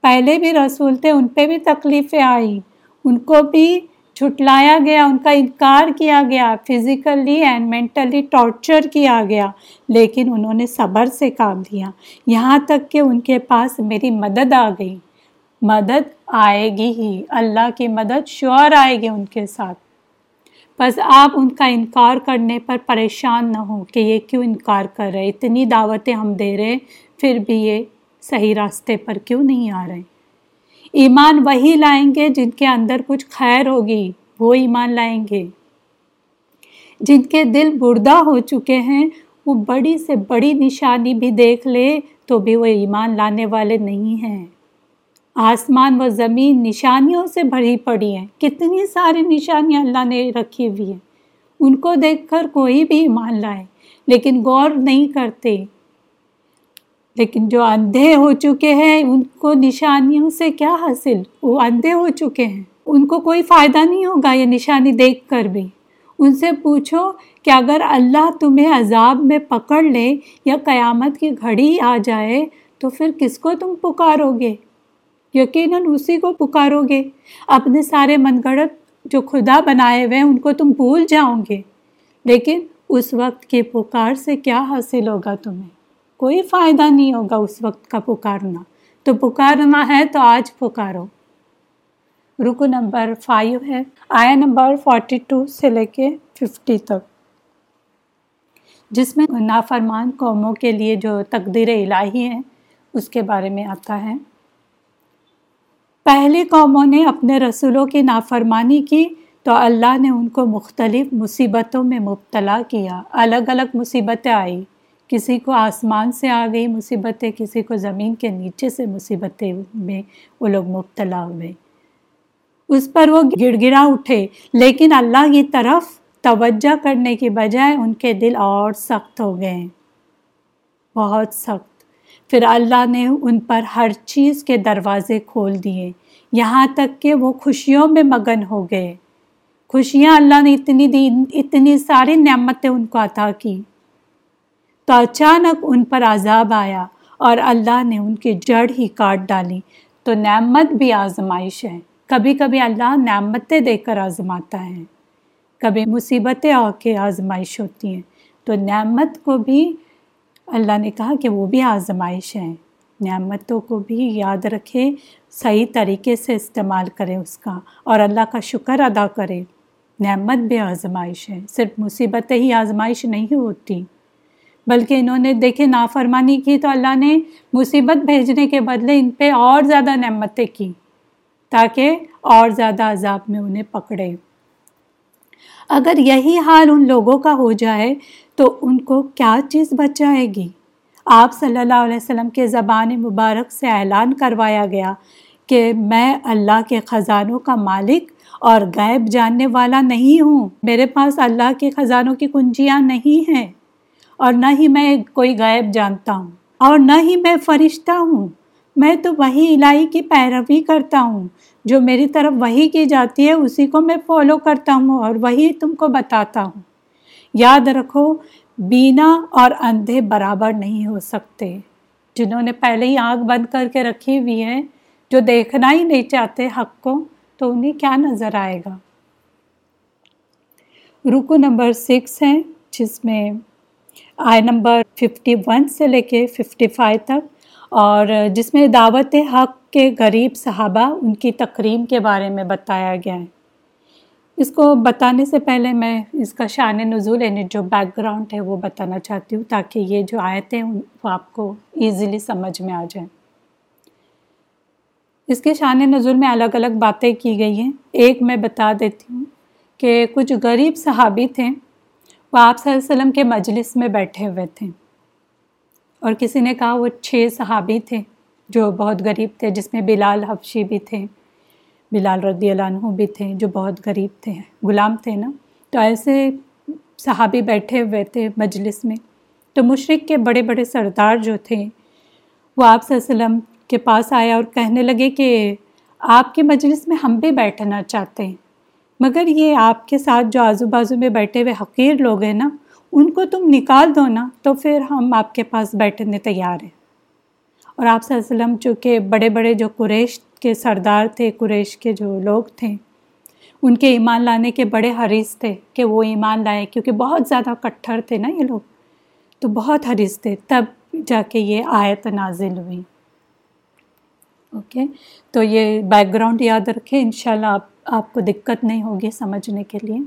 پہلے بھی رسول تھے، ان پہ بھی تکلیفیں آئی ان کو بھی جھٹلایا گیا، ان کا انکار کیا گیا فزیکلی اینڈ مینٹلی ٹارچر کیا گیا۔ لیکن انہوں نے صبر سے کام لیا۔ یہاں تک کہ ان کے پاس میری مدد آ گئی۔ مدد آئے گی ہی، اللہ کی مدد شور آئے گی ان کے ساتھ۔ بس آپ ان کا انکار کرنے پر پریشان نہ ہوں کہ یہ کیوں انکار کر رہے اتنی دعوتیں ہم دے رہے پھر بھی یہ صحیح راستے پر کیوں نہیں آ رہے؟ ایمان وہی لائیں گے جن کے اندر کچھ خیر ہوگی، وہ ایمان لائیں گے۔ جن کے دل بردہ ہو چکے ہیں، وہ بڑی سے بڑی نشانی بھی دیکھ لے تو بھی وہ ایمان لانے والے نہیں ہیں۔ آسمان و زمین نشانیوں سے بھری پڑی ہیں۔ کتنی ساری نشانیاں اللہ نے رکھی ہوئی ہیں۔ ان کو دیکھ کر کوئی بھی ایمان لائے، لیکن غور نہیں کرتے۔ لیکن جو اندھے ہو چکے ہیں، ان کو نشانیوں سے کیا حاصل؟ وہ اندھے ہو چکے ہیں۔ ان کو کوئی فائدہ نہیں ہوگا یہ نشانی دیکھ کر بھی۔ ان سے پوچھو کہ اگر اللہ تمہیں عذاب میں پکڑ لے یا قیامت کی گھڑی آ جائے، تو پھر کس کو تم پکارو گے؟ یقیناً اسی کو پکارو گے۔ اپنے سارے من گڑت جو خدا بنائے ہوئے ان کو تم بھول جاؤ گے۔ لیکن اس وقت کی پکار سے کیا حاصل ہوگا تمہیں؟ کوئی فائدہ نہیں ہوگا اس وقت کا پکارنا۔ تو پکارنا ہے تو آج پکارو۔ رکو نمبر فائیو ہے۔ آیا نمبر فورٹی ٹو سے لے کے ففٹی تک۔ جس میں نافرمان قوموں کے لیے جو تقدیر الہی ہے اس کے بارے میں آتا ہے۔ پہلی قوموں نے اپنے رسولوں کی نافرمانی کی تو اللہ نے ان کو مختلف مصیبتوں میں مبتلا کیا۔ الگ الگ مصیبتیں آئی کسی کو آسمان سے آ گئی مصیبتیں، کسی کو زمین کے نیچے سے مصیبتیں میں وہ لوگ مبتلا ہوئے۔ اس پر وہ گڑ گڑا اٹھے، لیکن اللہ کی طرف توجہ کرنے کی بجائے ان کے دل اور سخت ہو گئے۔ بہت سخت۔ پھر اللہ نے ان پر ہر چیز کے دروازے کھول دیے۔ یہاں تک کہ وہ خوشیوں میں مگن ہو گئے۔ خوشیاں اللہ نے اتنی دی، اتنی ساری نعمتیں ان کو عطا کی۔ تو اچانک ان پر عذاب آیا اور اللہ نے ان کی جڑ ہی کاٹ ڈالی۔ تو نعمت بھی آزمائش ہے۔ کبھی کبھی اللہ نعمتیں دے کر آزماتا ہے۔ کبھی مصیبتیں آ کے آزمائش ہوتی ہیں۔ تو نعمت کو بھی اللہ نے کہا کہ وہ بھی آزمائش ہیں نعمتوں کو بھی یاد رکھے، صحیح طریقے سے استعمال کرے اس کا اور اللہ کا شکر ادا کرے۔ نعمت بھی آزمائش ہے۔ صرف مصیبتیں ہی آزمائش نہیں ہوتی۔ بلکہ انہوں نے دیکھے نافرمانی کی تو اللہ نے مصیبت بھیجنے کے بدلے ان پہ اور زیادہ نعمتیں کی تاکہ اور زیادہ عذاب میں انہیں پکڑے۔ اگر یہی حال ان لوگوں کا ہو جائے تو ان کو کیا چیز بچائے گی؟ آپ صلی اللہ علیہ وسلم کے زبان مبارک سے اعلان کروایا گیا کہ میں اللہ کے خزانوں کا مالک اور غیب جاننے والا نہیں ہوں۔ میرے پاس اللہ کے خزانوں کی کنجیاں نہیں ہیں۔ اور نہ ہی میں کوئی غائب جانتا ہوں اور نہ ہی میں فرشتہ ہوں۔ میں تو وہی الہی کی پیروی کرتا ہوں۔ جو میری طرف وہی کی جاتی ہے، اسی کو میں فالو کرتا ہوں اور وہی تم کو بتاتا ہوں۔ یاد رکھو، بینا اور اندھے برابر نہیں ہو سکتے۔ جنہوں نے پہلے ہی آنکھ بند کر کے رکھی ہوئی ہے، جو دیکھنا ہی نہیں چاہتے حق کو، تو انہیں کیا نظر آئے گا؟ رکو نمبر سکس ہے، جس میں آئی نمبر ففٹی ون سے لے کے ففٹی فائیو تک۔ اور جس میں دعوت حق کے غریب صحابہ ان کی تقریم کے بارے میں بتایا گیا ہے۔ اس کو بتانے سے پہلے میں اس کا شان نزول یعنی جو بیک گراؤنڈ ہے، وہ بتانا چاہتی ہوں تاکہ یہ جو آیتیں وہ آپ کو ایزیلی سمجھ میں آ جائیں۔ اس کے شان نزول میں الگ الگ باتیں کی گئی ہیں۔ ایک میں بتا دیتی ہوں کہ کچھ غریب صحابی تھے۔ وہ آپ صلی اللہ علیہ وسلم کے مجلس میں بیٹھے ہوئے تھے۔ اور کسی نے کہا وہ چھ صحابی تھے جو بہت غریب تھے، جس میں بلال حفشی بھی تھے، بلال رضی اللہ عنہ بھی تھے جو بہت غریب تھے، غلام تھے نا۔ تو ایسے صحابی بیٹھے ہوئے تھے مجلس میں۔ تو مشرق کے بڑے بڑے سردار جو تھے، وہ آپ صلی اللہ علیہ وسلم کے پاس آیا اور کہنے لگے کہ آپ کے مجلس میں ہم بھی بیٹھنا چاہتے ہیں۔ مگر یہ آپ کے ساتھ جو آزو بازو میں بیٹھے ہوئے حقیر لوگ ہیں نا، ان کو تم نکال دو نا تو پھر ہم آپ کے پاس بیٹھنے تیار ہیں۔ اور آپ صلی اللہ علیہ وسلم، چونکہ بڑے بڑے جو قریش کے سردار تھے، قریش کے جو لوگ تھے، ان کے ایمان لانے کے بڑے حریث تھے کہ وہ ایمان لائے، کیونکہ بہت زیادہ کٹھر تھے نا یہ لوگ۔ تو بہت حریث تھے۔ تب جا کے یہ آیت نازل ہوئی۔ اوکے؟ تو یہ بیک گراؤنڈ یاد رکھیں، انشاءاللہ آپ آپ کو دقت نہیں ہوگی سمجھنے کے لیے۔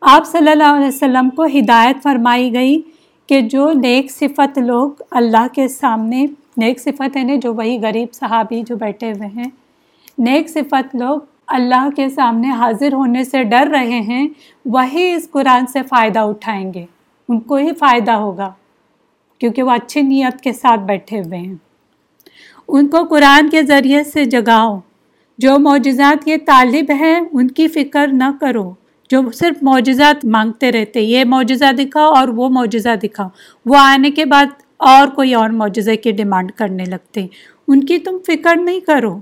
آپ صلی اللہ علیہ وسلم کو ہدایت فرمائی گئی کہ جو نیک صفت لوگ اللہ کے سامنے، نیک صفت ہے نا جو وہی غریب صحابی جو بیٹھے ہوئے ہیں، نیک صفت لوگ اللہ کے سامنے حاضر ہونے سے ڈر رہے ہیں، وہی اس قرآن سے فائدہ اٹھائیں گے۔ ان کو ہی فائدہ ہوگا، کیونکہ وہ اچھی نیت کے ساتھ بیٹھے ہوئے ہیں۔ ان کو قرآن کے ذریعے سے جگاؤ۔ جو معجزات کے طالب ہیں، ان کی فکر نہ کرو۔ جو صرف معجزات مانگتے رہتے، یہ معجزہ دکھاؤ اور وہ معجزہ دکھاؤ۔ وہ آنے کے بعد اور کوئی اور معجزے کی ڈیمانڈ کرنے لگتے۔ ان کی تم فکر نہیں کرو،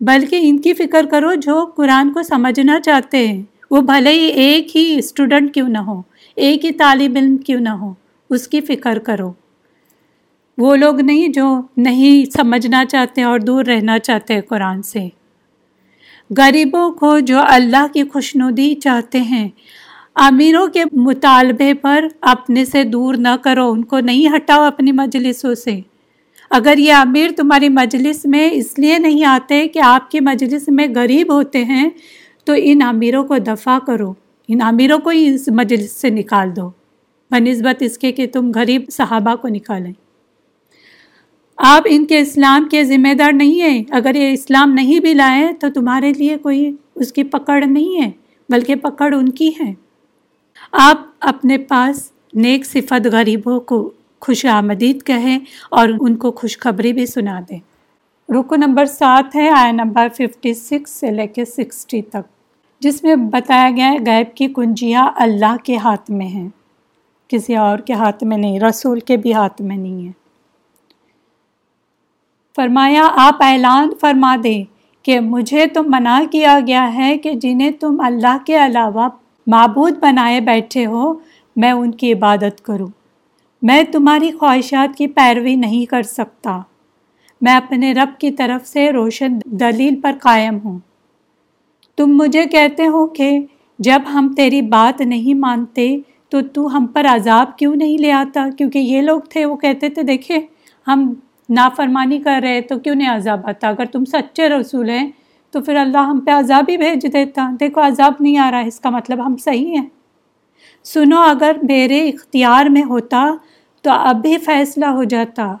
بلکہ ان کی فکر کرو جو قرآن کو سمجھنا چاہتے ہیں۔ وہ بھلے ہی ایک ہی اسٹوڈنٹ کیوں نہ ہو، ایک ہی طالب علم کیوں نہ ہو، اس کی فکر کرو۔ وہ لوگ نہیں جو نہیں سمجھنا چاہتے اور دور رہنا چاہتے ہیں قرآن سے۔ غریبوں کو جو اللہ کی خوشنودی چاہتے ہیں۔ امیروں کے مطالبے پر اپنے سے دور نہ کرو، ان کو نہیں ہٹاؤ اپنی مجلسوں سے۔ اگر یہ امیر تمہاری مجلس میں اس لیے نہیں آتے کہ آپ کی مجلس میں غریب ہوتے ہیں، تو ان امیروں کو دفاع کرو۔ ان امیروں کو ہی اس مجلس سے نکال دو۔ بہ نسبت اس کے کہ تم غریب صحابہ کو نکالیں۔ آپ ان کے اسلام کے ذمہ دار نہیں ہیں۔ اگر یہ اسلام نہیں بھی لائیں تو تمہارے لیے کوئی اس کی پکڑ نہیں ہے، بلکہ پکڑ ان کی ہے۔ آپ اپنے پاس نیک صفت غریبوں کو خوش آمدید کہیں اور ان کو خوشخبری بھی سنا دیں۔ رکو نمبر سات ہے آیا نمبر ففٹی سکس سے لے کے سکسٹی تک، جس میں بتایا گیا ہے، غیب کی کنجیاں اللہ کے ہاتھ میں ہیں۔ کسی اور کے ہاتھ میں نہیں، رسول کے بھی ہاتھ میں نہیں ہے فرمایا، آپ اعلان فرما دیں کہ مجھے تو منع کیا گیا ہے کہ جنہیں تم اللہ کے علاوہ معبود بنائے بیٹھے ہو، میں ان کی عبادت کروں۔ میں تمہاری خواہشات کی پیروی نہیں کر سکتا۔ میں اپنے رب کی طرف سے روشن دلیل پر قائم ہوں۔ تم مجھے کہتے ہو کہ جب ہم تیری بات نہیں مانتے تو تو ہم پر عذاب کیوں نہیں لے آتا؟ کیونکہ یہ لوگ تھے، وہ کہتے تھے، دیکھے، ہم نافرمانی کر رہے تو کیوں نہیں عذاب آتا؟ اگر تم سچے رسول ہیں تو پھر اللہ ہم پہ عذاب ہی بھیج دیتا۔ دیکھو، عذاب نہیں آ رہا ہے اس کا مطلب ہم صحیح ہیں۔ سنو، اگر میرے اختیار میں ہوتا تو اب بھی فیصلہ ہو جاتا۔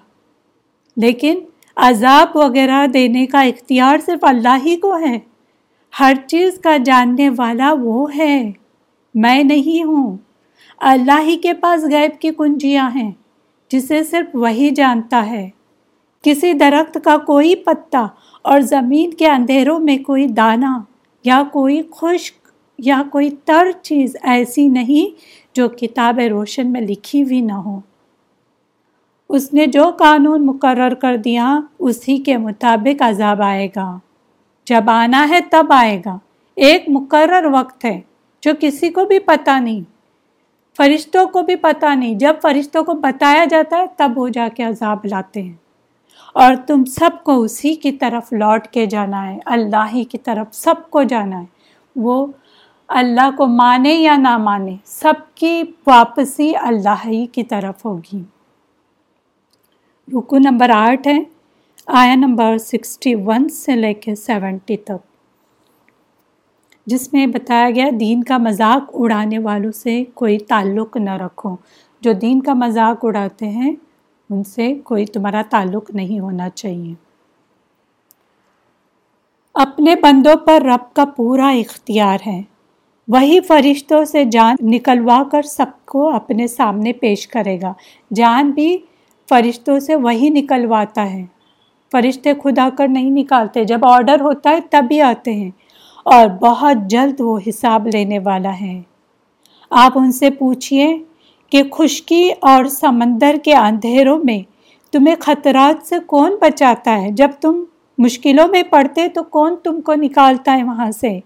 لیکن عذاب وغیرہ دینے کا اختیار صرف اللہ ہی کو ہے۔ ہر چیز کا جاننے والا وہ ہے۔ میں نہیں ہوں۔ اللہ ہی کے پاس غیب کی کنجیاں ہیں، جسے صرف وہی جانتا ہے۔ کسی درخت کا کوئی پتا اور زمین کے اندھیروں میں کوئی دانہ یا کوئی خشک یا کوئی تر چیز ایسی نہیں جو کتاب روشن میں لکھی ہوئی نہ ہو۔ اس نے جو قانون مقرر کر دیا، اسی کے مطابق عذاب آئے گا۔ جب آنا ہے تب آئے گا۔ ایک مقرر وقت ہے جو کسی کو بھی پتہ نہیں۔ فرشتوں کو بھی پتہ نہیں۔ جب فرشتوں کو بتایا جاتا ہے، تب وہ جا کے عذاب لاتے ہیں۔ اور تم سب کو اسی کی طرف لوٹ کے جانا ہے، اللہ ہی کی طرف سب کو جانا ہے۔ وہ اللہ کو مانے یا نہ مانے، سب کی واپسی اللہ ہی کی طرف ہوگی۔ رکو نمبر آٹھ ہے آیا نمبر سکسٹی ون سے لے کے سیونٹی تک۔ جس میں بتایا گیا، دین کا مذاق اڑانے والوں سے کوئی تعلق نہ رکھو۔ جو دین کا مذاق اڑاتے ہیں ان سے کوئی تمہارا تعلق نہیں ہونا چاہیے۔ اپنے بندوں پر رب کا پورا اختیار ہے۔ وہی فرشتوں سے جان نکلوا کر سب کو اپنے سامنے پیش کرے گا۔ جان بھی فرشتوں سے وہی نکلواتا ہے۔ فرشتے خود آ کر نہیں نکالتے۔ جب آرڈر ہوتا ہے تبھی آتے ہیں۔ اور بہت جلد وہ حساب لینے والا ہے۔ آپ ان سے پوچھئے کہ خشکی اور سمندر کے اندھیروں میں تمہیں خطرات سے کون بچاتا ہے؟ جب تم مشکلوں میں پڑتے تو کون تم کو نکالتا ہے وہاں سے؟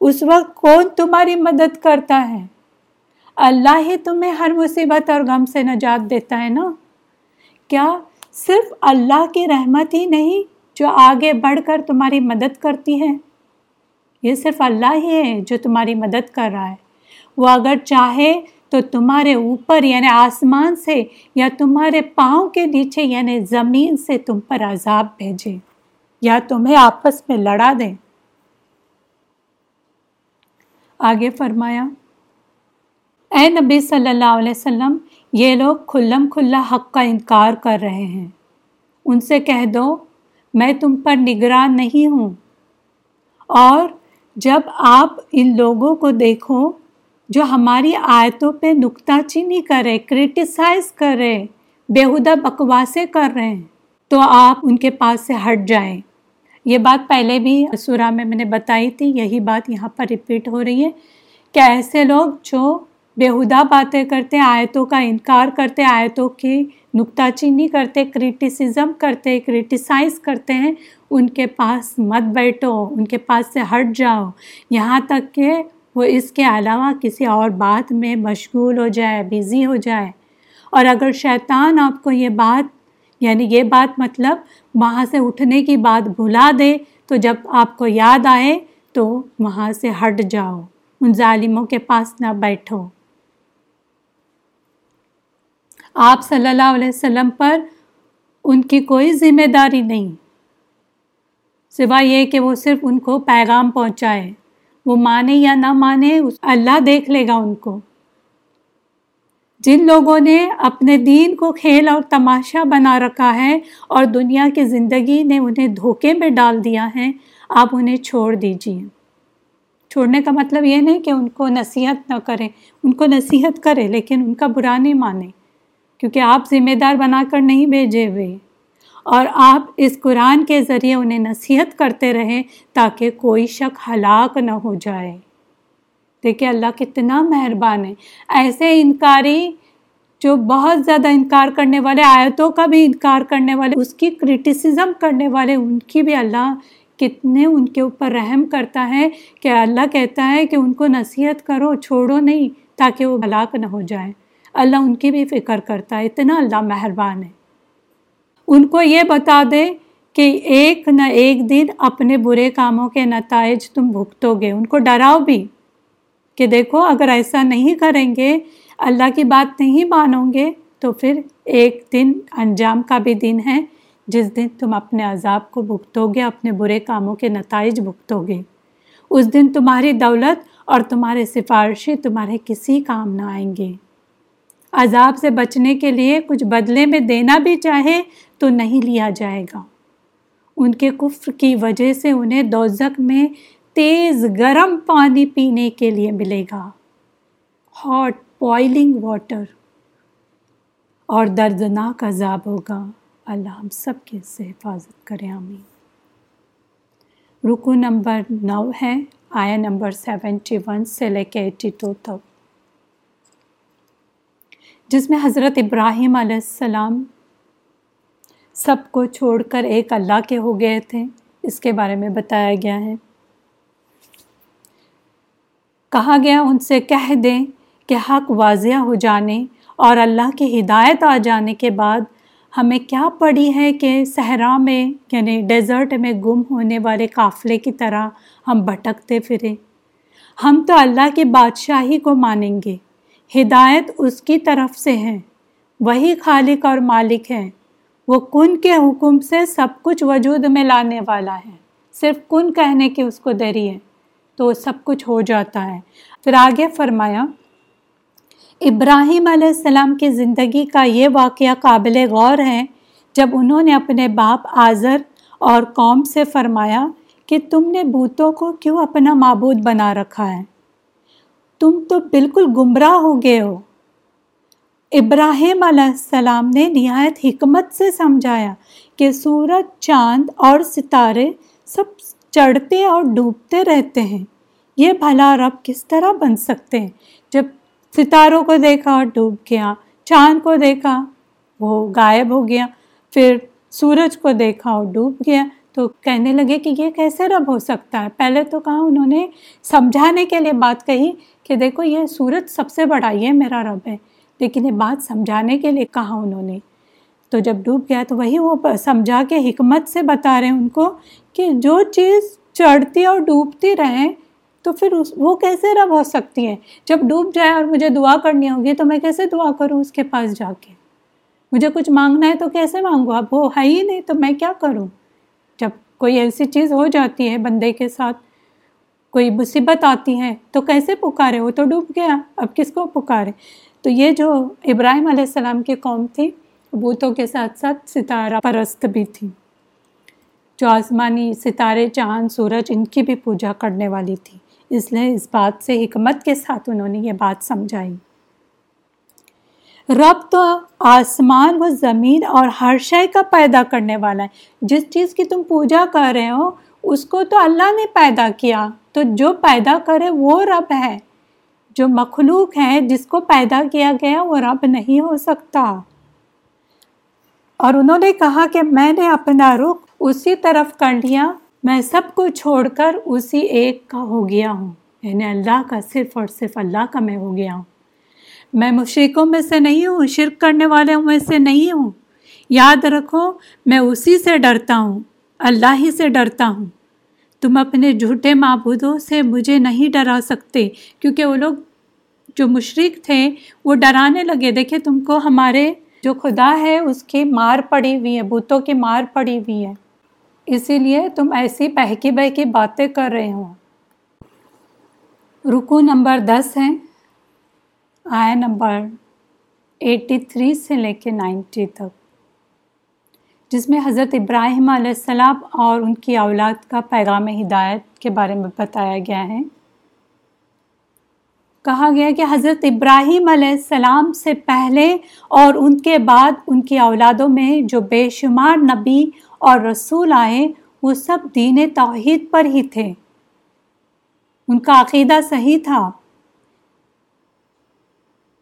اس وقت کون تمہاری مدد کرتا ہے؟ اللہ ہی تمہیں ہر مصیبت اور غم سے نجات دیتا ہے نا؟ کیا صرف اللہ کی رحمت ہی نہیں جو آگے بڑھ کر تمہاری مدد کرتی ہے؟ یہ صرف اللہ ہی ہے جو تمہاری مدد کر رہا ہے۔ وہ اگر چاہے تو تمہارے اوپر یعنی آسمان سے یا تمہارے پاؤں کے نیچے یعنی زمین سے تم پر عذاب بھیجے، یا تمہیں آپس میں لڑا دیں۔ آگے فرمایا، اے نبی صلی اللہ علیہ وسلم، یہ لوگ کھلم کھلا حق کا انکار کر رہے ہیں۔ ان سے کہہ دو، میں تم پر نگران نہیں ہوں۔ اور جب آپ ان لوگوں کو دیکھو جو ہماری آیتوں پہ نکتہ چینی کر رہے کرٹیسائز کر رہے بےحدہ بکواسیں کر رہے ہیں، تو آپ ان کے پاس سے ہٹ جائیں۔ یہ بات پہلے بھی سورہ میں میں نے بتائی تھی، یہی بات یہاں پر ریپیٹ ہو رہی ہے کہ ایسے لوگ جو بےحدہ باتیں کرتے، آیتوں کا انکار کرتے، آیتوں کی نکتہ چینی کرتے کریٹیسزم کرتے کریٹیسائز کرتے ہیں، ان کے پاس مت بیٹھو، ان کے پاس سے ہٹ جاؤ۔ یہاں تک کہ وہ اس کے علاوہ کسی اور بات میں مشغول ہو جائے بیزی ہو جائے۔ اور اگر شیطان آپ کو یہ بات یعنی یہ بات مطلب وہاں سے اٹھنے کی بات بھلا دے، تو جب آپ کو یاد آئے تو وہاں سے ہٹ جاؤ۔ ان ظالموں کے پاس نہ بیٹھو۔ آپ صلی اللہ علیہ وسلم پر ان کی کوئی ذمہ داری نہیں، سوائے یہ کہ وہ صرف ان کو پیغام پہنچائے۔ وہ مانے یا نہ مانے اللہ دیکھ لے گا ان کو۔ جن لوگوں نے اپنے دین کو کھیل اور تماشا بنا رکھا ہے اور دنیا کی زندگی نے انہیں دھوکے میں ڈال دیا ہے، آپ انہیں چھوڑ دیجیے چھوڑنے کا مطلب یہ نہیں کہ ان کو نصیحت نہ کریں۔ ان کو نصیحت کرے لیکن ان کا برا نہیں مانیں کیونکہ آپ ذمہ دار بنا کر نہیں بھیجے ہوئے۔ اور آپ اس قرآن کے ذریعے انہیں نصیحت کرتے رہیں تاکہ کوئی شک ہلاک نہ ہو جائے۔ دیکھیں اللہ کتنا مہربان ہے۔ ایسے انکاری جو بہت زیادہ انکار کرنے والے، آیتوں کا بھی انکار کرنے والے، اس کی کرٹیسزم کرنے والے، ان کی بھی اللہ کتنے ان کے اوپر رحم کرتا ہے کہ اللہ کہتا ہے کہ ان کو نصیحت کرو، چھوڑو نہیں تاکہ وہ ہلاک نہ ہو جائے اللہ ان کی بھی فکر کرتا ہے۔ اتنا اللہ مہربان ہے۔ ان کو یہ بتا دے کہ ایک نہ ایک دن اپنے برے کاموں کے نتائج تم بھگتو گے۔ ان کو ڈراؤ بھی کہ دیکھو، اگر ایسا نہیں کریں گے، اللہ کی بات نہیں مانو گے، تو پھر ایک دن انجام کا بھی دن ہے۔ جس دن تم اپنے عذاب کو بھگتو گے، اپنے برے کاموں کے نتائج بھگتو گے۔ اس دن تمہاری دولت اور تمہارے سفارشی تمہارے کسی کام نہ آئیں گے۔ عذاب سے بچنے کے لیے کچھ بدلے میں دینا بھی چاہے تو نہیں لیا جائے گا۔ ان کے کفر کی وجہ سے انہیں دوزک میں تیز گرم پانی پینے کے لیے ملے گا۔ Hot boiling water. اور دردناک عذاب ہوگا۔ اللہ ہم سب کے سے حفاظت کریں آمین۔ رکو نمبر نو ہے آیا نمبر سیونٹی ون سے لے کے ایٹی ٹو تک۔ جس میں حضرت ابراہیم علیہ السلام سب کو چھوڑ کر ایک اللہ کے ہو گئے تھے۔ اس کے بارے میں بتایا گیا ہے۔ کہا گیا، ان سے کہہ دیں کہ حق واضح ہو جانے اور اللہ کی ہدایت آ جانے کے بعد ہمیں کیا پڑی ہے کہ صحرا میں یعنی ڈیزرٹ میں گم ہونے والے قافلے کی طرح ہم بھٹکتے پھرے۔ ہم تو اللہ کی بادشاہی کو مانیں گے۔ ہدایت اس کی طرف سے ہے۔ وہی خالق اور مالک ہے۔ وہ کن کے حکم سے سب کچھ وجود میں لانے والا ہے۔ صرف کن کہنے کی اس کو دری ہے، تو سب کچھ ہو جاتا ہے۔ پھر آگے فرمایا، ابراہیم علیہ السلام کی زندگی کا یہ واقعہ قابل غور ہے۔ جب انہوں نے اپنے باپ آذر اور قوم سے فرمایا کہ تم نے بوتوں کو کیوں اپنا معبود بنا رکھا ہے؟ تم تو بالکل گمراہ ہو گئے ہو۔ ابراہیم علیہ السلام نے نہایت حکمت سے سمجھایا کہ سورج، چاند اور ستارے سب چڑھتے اور ڈوبتے رہتے ہیں۔ یہ بھلا رب کس طرح بن سکتے ہیں؟ جب ستاروں کو دیکھا اور ڈوب گیا، چاند کو دیکھا، وہ غائب ہو گیا، پھر سورج کو دیکھا اور ڈوب گیا، تو کہنے لگے کہ یہ کیسے رب ہو سکتا ہے؟ پہلے تو کہا انہوں نے سمجھانے کے لیے بات کہی کہ دیکھو، یہ سورج سب سے بڑا، یہ میرا رب ہے۔ لیکن یہ بات سمجھانے کے لیے کہا انہوں نے۔ تو جب ڈوب گیا تو وہی وہ سمجھا کے حکمت سے بتا رہے ہیں ان کو کہ جو چیز چڑھتی اور ڈوبتی رہیں تو پھر اس وہ کیسے رب ہو سکتی ہے جب ڈوب جائے اور مجھے دعا کرنی ہوگی تو میں کیسے دعا کروں اس کے پاس جا کے؟ مجھے کچھ مانگنا ہے تو کیسے مانگوں؟ اب وہ ہے ہی نہیں تو میں کیا کروں؟ جب کوئی ایسی چیز ہو جاتی ہے بندے کے ساتھ، کوئی مصیبت آتی ہے تو کیسے پکارے؟ وہ تو ڈوب گیا، اب کس کو پکارے؟ تو یہ جو ابراہیم علیہ السلام کی قوم تھی، بوتوں کے ساتھ ساتھ ستارہ پرست بھی تھی۔ جو آسمانی ستارے چاند سورج ان کی بھی پوجا کرنے والی تھی۔ اس لیے اس بات سے حکمت کے ساتھ انہوں نے یہ بات سمجھائی۔ رب تو آسمان و زمین اور ہر شے کا پیدا کرنے والا ہے۔ جس چیز کی تم پوجا کر رہے ہو، اس کو تو اللہ نے پیدا کیا۔ تو جو پیدا کرے وہ رب ہے۔ جو مخلوق ہے جس کو پیدا کیا گیا، وہ رب نہیں ہو سکتا۔ اور انہوں نے کہا کہ میں نے اپنا رخ اسی طرف کر لیا، میں سب کو چھوڑ کر اسی ایک کا ہو گیا ہوں۔ یعنی اللہ کا صرف اور صرف اللہ کا میں ہو گیا ہوں۔ میں مشرقوں میں سے نہیں ہوں، شرک کرنے والوں میں سے نہیں ہوں۔ یاد رکھو، میں اسی سے ڈرتا ہوں، اللہ ہی سے ڈرتا ہوں۔ تم اپنے جھوٹے معبودوں سے مجھے نہیں ڈرا سکتے، کیونکہ وہ لوگ جو مشرق تھے، وہ ڈرانے لگے۔ دیکھے تم کو ہمارے جو خدا ہے، اس کی مار پڑی ہوئی ہے بتوں کی مار پڑی ہوئی ہے اسی لیے تم ایسی بہکی بہکی باتیں کر رہے ہو۔ رکو نمبر دس ہے آیا نمبر ایٹی تھری سے لے کے نائنٹی تک۔ جس میں حضرت ابراہیم علیہ السلام اور ان کی اولاد کا پیغام ہدایت کے بارے میں بتایا گیا ہے۔ کہا گیا کہ حضرت ابراہیم علیہ السلام سے پہلے اور ان کے بعد ان کی اولادوں میں جو بے شمار نبی اور رسول آئے، وہ سب دین توحید پر ہی تھے۔ ان کا عقیدہ صحیح تھا۔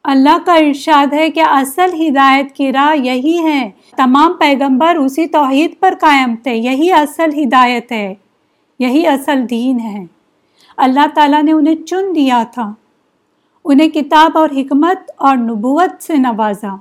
اللہ کا ارشاد ہے کہ اصل ہدایت کی راہ یہی ہے۔ تمام پیغمبر اسی توحید پر قائم تھے، یہی اصل ہدایت ہے، یہی اصل دین ہے۔ اللہ تعالیٰ نے انہیں چن دیا تھا، انہیں کتاب اور حکمت اور نبوت سے نوازا۔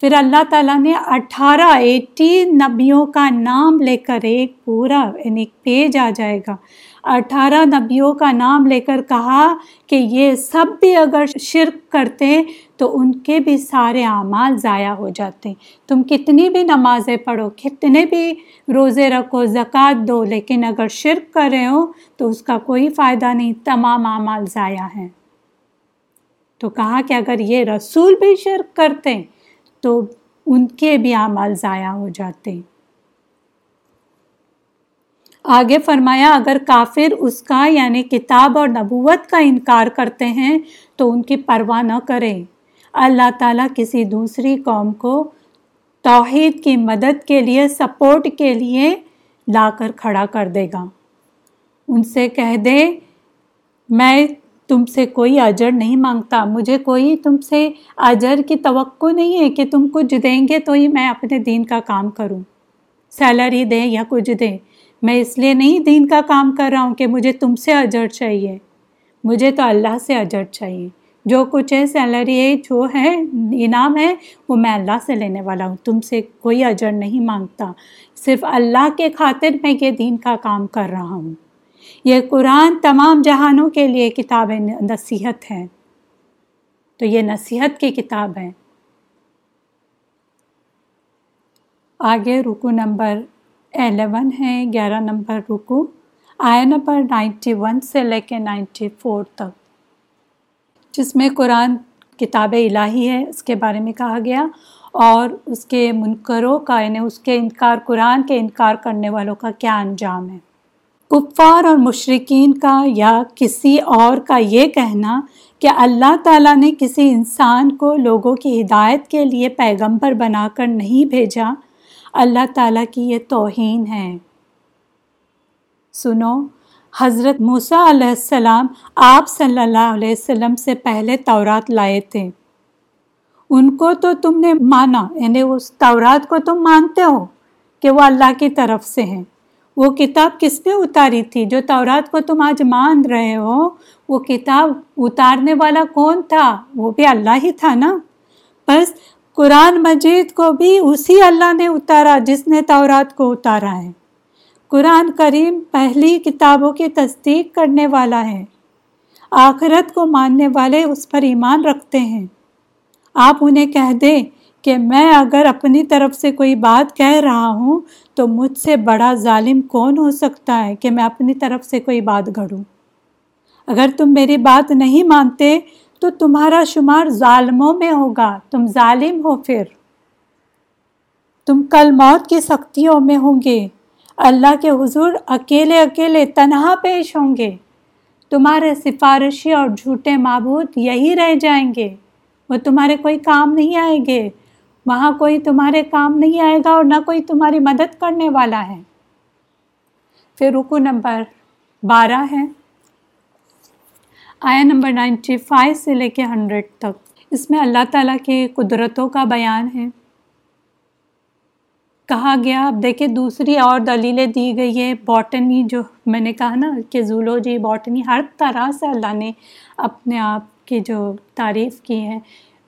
پھر اللہ تعالیٰ نے اٹھارہ ایٹی نبیوں کا نام لے کر ایک پورا یعنی پیج آ جائے گا۔ اٹھارہ نبیوں کا نام لے کر کہا کہ یہ سب بھی اگر شرک کرتے تو ان کے بھی سارے اعمال ضائع ہو جاتے۔ تم کتنی بھی نمازیں پڑھو، کتنے بھی روزے رکھو، زکوٰۃ دو، لیکن اگر شرک کر رہے ہو تو اس کا کوئی فائدہ نہیں، تمام اعمال ضائع ہیں۔ تو کہا کہ اگر یہ رسول بھی شرک کرتے تو ان کے بھی اعمال ضائع ہو جاتے۔ آگے فرمایا، اگر کافر اس کا یعنی کتاب اور نبوت کا انکار کرتے ہیں تو ان کی پرواہ نہ کرے اللہ تعالیٰ کسی دوسری قوم کو توحید کی مدد کے لیے، سپورٹ کے لیے لا کر کھڑا کر دے گا۔ ان سے کہہ دے، میں تم سے کوئی اجر نہیں مانگتا، مجھے کوئی تم سے اجر کی توقع نہیں ہے کہ تم کچھ دیں گے تو ہی میں اپنے دین کا کام کروں۔ سیلری دیں یا کچھ دیں میں اس لیے نہیں دین کا کام کر رہا ہوں کہ مجھے تم سے اجر چاہیے۔ مجھے تو اللہ سے اجر چاہیے۔ جو کچھ ہے، سیلری ہے، جو ہے، انعام ہے، وہ میں اللہ سے لینے والا ہوں۔ تم سے کوئی اجر نہیں مانگتا۔ صرف اللہ کے خاطر میں یہ دین کا کام کر رہا ہوں۔ یہ قرآن تمام جہانوں کے لیے کتاب نصیحت ہے۔ تو یہ نصیحت کی کتاب ہے۔ آگے رکو نمبر الیون ہے، گیارہ نمبر رکو۔ آیا نمبر نائنٹی ون سے لے کے نائنٹی فور تک۔ جس میں قرآن کتاب الہی ہے، اس کے بارے میں کہا گیا۔ اور اس کے منکروں کا یعنی اس کے انکار، قرآن کے انکار کرنے والوں کا کیا انجام ہے؟ کفار اور مشرقین کا یا کسی اور کا یہ کہنا کہ اللہ تعالیٰ نے کسی انسان کو لوگوں کی ہدایت کے لیے پیغمبر بنا کر نہیں بھیجا اللہ تعالیٰ کی یہ توہین ہے۔ سنو، حضرت موسیٰ علیہ السلام آپ صلی اللہ علیہ وسلم سے پہلے تورات لائے تھے۔ ان کو تو تم نے مانا یعنی اس تورات کو تم مانتے ہو کہ وہ اللہ کی طرف سے ہیں۔ وہ کتاب کس نے اتاری تھی؟ جو تورات کو تم آج مان رہے ہو، وہ کتاب اتارنے والا کون تھا؟ وہ بھی اللہ ہی تھا نا۔ بس قرآن مجید کو بھی اسی اللہ نے اتارا جس نے تورات کو اتارا ہے۔ قرآن کریم پہلی کتابوں کی تصدیق کرنے والا ہے۔ آخرت کو ماننے والے اس پر ایمان رکھتے ہیں۔ آپ انہیں کہہ دیں کہ میں اگر اپنی طرف سے کوئی بات کہہ رہا ہوں تو مجھ سے بڑا ظالم کون ہو سکتا ہے کہ میں اپنی طرف سے کوئی بات گھڑوں اگر تم میری بات نہیں مانتے تو تمہارا شمار ظالموں میں ہوگا، تم ظالم ہو پھر۔ تم کل موت کی سختیوں میں ہوں گے۔ اللہ کے حضور اکیلے اکیلے تنہا پیش ہوں گے۔ تمہارے سفارشی اور جھوٹے معبود یہی رہ جائیں گے۔ وہ تمہارے کوئی کام نہیں آئیں گے۔ وہاں کوئی تمہارے کام نہیں آئے گا اور نہ کوئی تمہاری مدد کرنے والا ہے۔ پھر رکو نمبر بارہ ہے۔ آیا نمبر نائنٹی فائیو سے لے کے ہنڈریڈ تک۔ اس میں اللہ تعالیٰ کے قدرتوں کا بیان ہے۔ کہا گیا، اب دیکھیں دوسری اور دلیلیں دی گئی ہے باٹنی جو میں نے کہا نا کہ زولوجی باٹنی ہر طرح سے اللہ نے اپنے آپ کی جو تعریف کی ہے،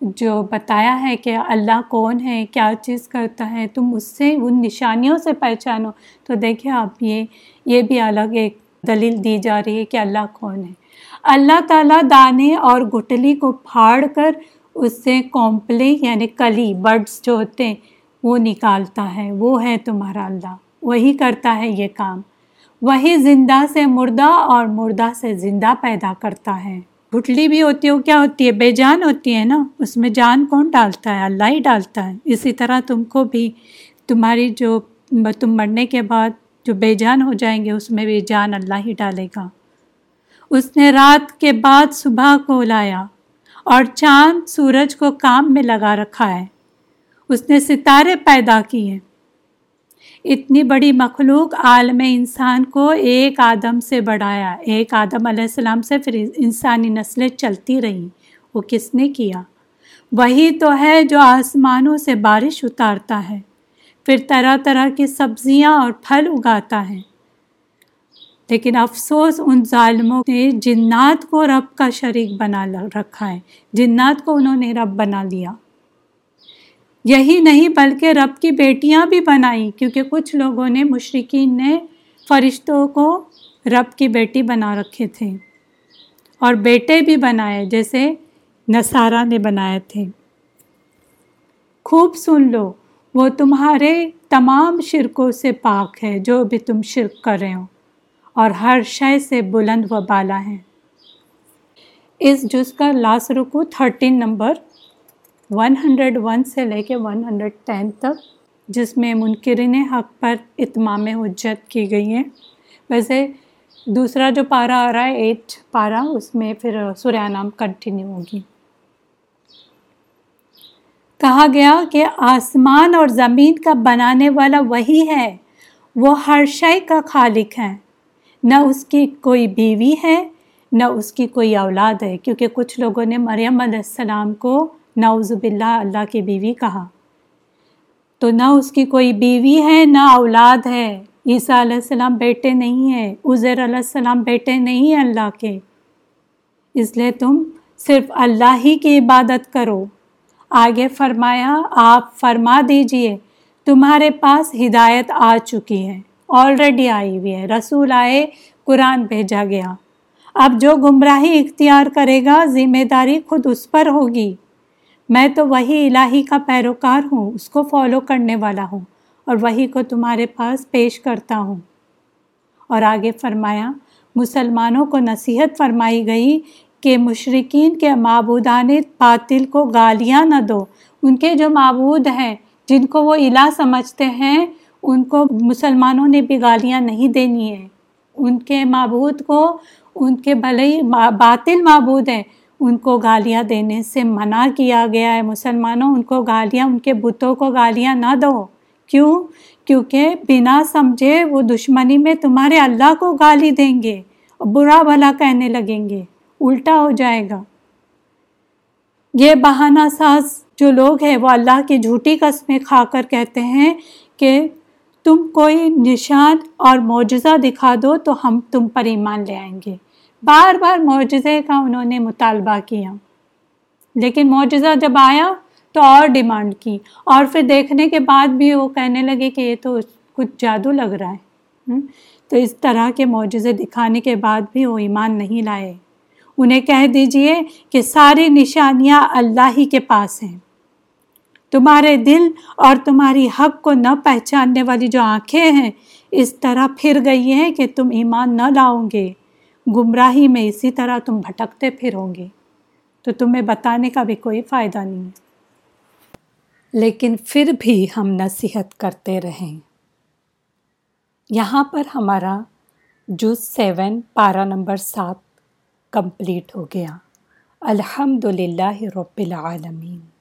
جو بتایا ہے کہ اللہ کون ہے، کیا چیز کرتا ہے، تم اس سے، ان نشانیوں سے پہچانو۔ تو دیکھیں آپ یہ یہ بھی الگ ایک دلیل دی جا رہی ہے کہ اللہ کون ہے۔ اللہ تعالیٰ دانے اور گٹلی کو پھاڑ کر اس سے کومپلے یعنی کلی برڈس جو ہوتے ہیں، وہ نکالتا ہے۔ وہ ہے تمہارا اللہ۔ وہی کرتا ہے یہ کام۔ وہی زندہ سے مردہ اور مردہ سے زندہ پیدا کرتا ہے۔ گھٹلی بھی ہوتی ہے، وہ کیا ہوتی ہے؟ بے جان ہوتی ہے نا۔ اس میں جان کون ڈالتا ہے؟ اللہ ہی ڈالتا ہے۔ اسی طرح تم کو بھی تمہاری جو تم مرنے کے بعد جو بے جان ہو جائیں گے، اس میں بھی جان اللہ ہی ڈالے گا۔ اس نے رات کے بعد صبح کو لایا اور چاند سورج کو کام میں لگا رکھا ہے۔ اس نے ستارے پیدا کیے۔ اتنی بڑی مخلوق عالم انسان کو ایک آدم سے بڑھایا۔ ایک آدم علیہ السلام سے پھر انسانی نسلیں چلتی رہیں۔ وہ کس نے کیا؟ وہی تو ہے جو آسمانوں سے بارش اتارتا ہے۔ پھر طرح طرح کی سبزیاں اور پھل اگاتا ہے۔ لیکن افسوس ان ظالموں نے جنات کو رب کا شریک بنا رکھا ہے۔ جنات کو انہوں نے رب بنا لیا۔ یہی نہیں بلکہ رب کی بیٹیاں بھی بنائی کیونکہ کچھ لوگوں نے مشرقین نے فرشتوں کو رب کی بیٹی بنا رکھے تھے اور بیٹے بھی بنائے، جیسے نصارہ نے بنائے تھے۔ خوب سن لو، وہ تمہارے تمام شرکوں سے پاک ہے، جو بھی تم شرک کر رہے ہو۔ اور ہر شے سے بلند و بالا ہیں۔ اس جز کا لاسٹ رکو thirteen number one hundred one سے لے کے ون ہنڈریڈ ٹین تک، جس میں منکرین حق پر اتمام حجت کی گئی ہیں۔ ویسے دوسرا جو پارا آ رہا ہے ایٹ پارا اس میں پھر سورہ نام کنٹینیو ہوگی۔ کہا گیا کہ آسمان اور زمین کا بنانے والا وہی ہے، وہ ہر شے کا خالق ہے نہ اس کی کوئی بیوی ہے، نہ اس کی کوئی اولاد ہے، کیونکہ کچھ لوگوں نے مریم علیہ السلام کو نعوذ باللہ اللہ کی بیوی کہا۔ تو نہ اس کی کوئی بیوی ہے، نہ اولاد ہے۔ عیسیٰ علیہ السلام بیٹے نہیں ہیں، عزیر علیہ السلام بیٹے نہیں ہیں اللہ کے۔ اس لیے تم صرف اللہ ہی کی عبادت کرو۔ آگے فرمایا، آپ فرما دیجیے، تمہارے پاس ہدایت آ چکی ہے۔ آلریڈی آئی ہوئی ہے۔ رسول آئے، قرآن بھیجا گیا۔ اب جو گمراہی اختیار کرے گا، ذمہ داری خود اس پر ہوگی۔ میں تو وہی الہی کا پیروکار ہوں، اس کو فالو کرنے والا ہوں اور وہی کو تمہارے پاس پیش کرتا ہوں۔ اور آگے فرمایا، مسلمانوں کو نصیحت فرمائی گئی کہ مشرقین کے معبودان باطل کو گالیاں نہ دو۔ ان کے جو معبود ہیں، جن کو وہ الہ سمجھتے ہیں ان کو مسلمانوں نے بھی گالیاں نہیں دینی ہیں۔ ان کے معبود کو، ان کے بھلے ہی باطل معبود ہیں۔ ان کو گالیاں دینے سے منع کیا گیا ہے۔ مسلمانوں، ان کو گالیاں، ان کے بتوں کو گالیاں نہ دو۔ کیوں؟ کیونکہ بنا سمجھے وہ دشمنی میں تمہارے اللہ کو گالی دیں گے۔ برا بھلا کہنے لگیں گے۔ الٹا ہو جائے گا۔ یہ بہانہ ساز جو لوگ ہیں وہ اللہ کی جھوٹی قسمیں کھا کر کہتے ہیں کہ تم کوئی نشان اور معجزہ دکھا دو تو ہم تم پر ایمان لے آئیں گے۔ بار بار معجزے کا انہوں نے مطالبہ کیا۔ لیکن معجزہ جب آیا تو اور ڈیمانڈ کی اور پھر دیکھنے کے بعد بھی وہ کہنے لگے کہ یہ تو کچھ جادو لگ رہا ہے۔ تو اس طرح کے معجزے دکھانے کے بعد بھی وہ ایمان نہیں لائے۔ انہیں کہہ دیجیے کہ ساری نشانیاں اللہ ہی کے پاس ہیں۔ تمہارے دل اور تمہاری حق کو نہ پہچاننے والی جو آنکھیں ہیں، اس طرح پھر گئی ہیں کہ تم ایمان نہ لاؤ گے۔ گمراہی میں اسی طرح تم بھٹکتے پھر ہوں گے۔ تو تمہیں بتانے کا بھی کوئی فائدہ نہیں ہے۔ لیکن پھر بھی ہم نصیحت کرتے رہیں۔ یہاں پر ہمارا جو سیون پارا نمبر سات کمپلیٹ ہو گیا۔ الحمد للہ رب العالمین۔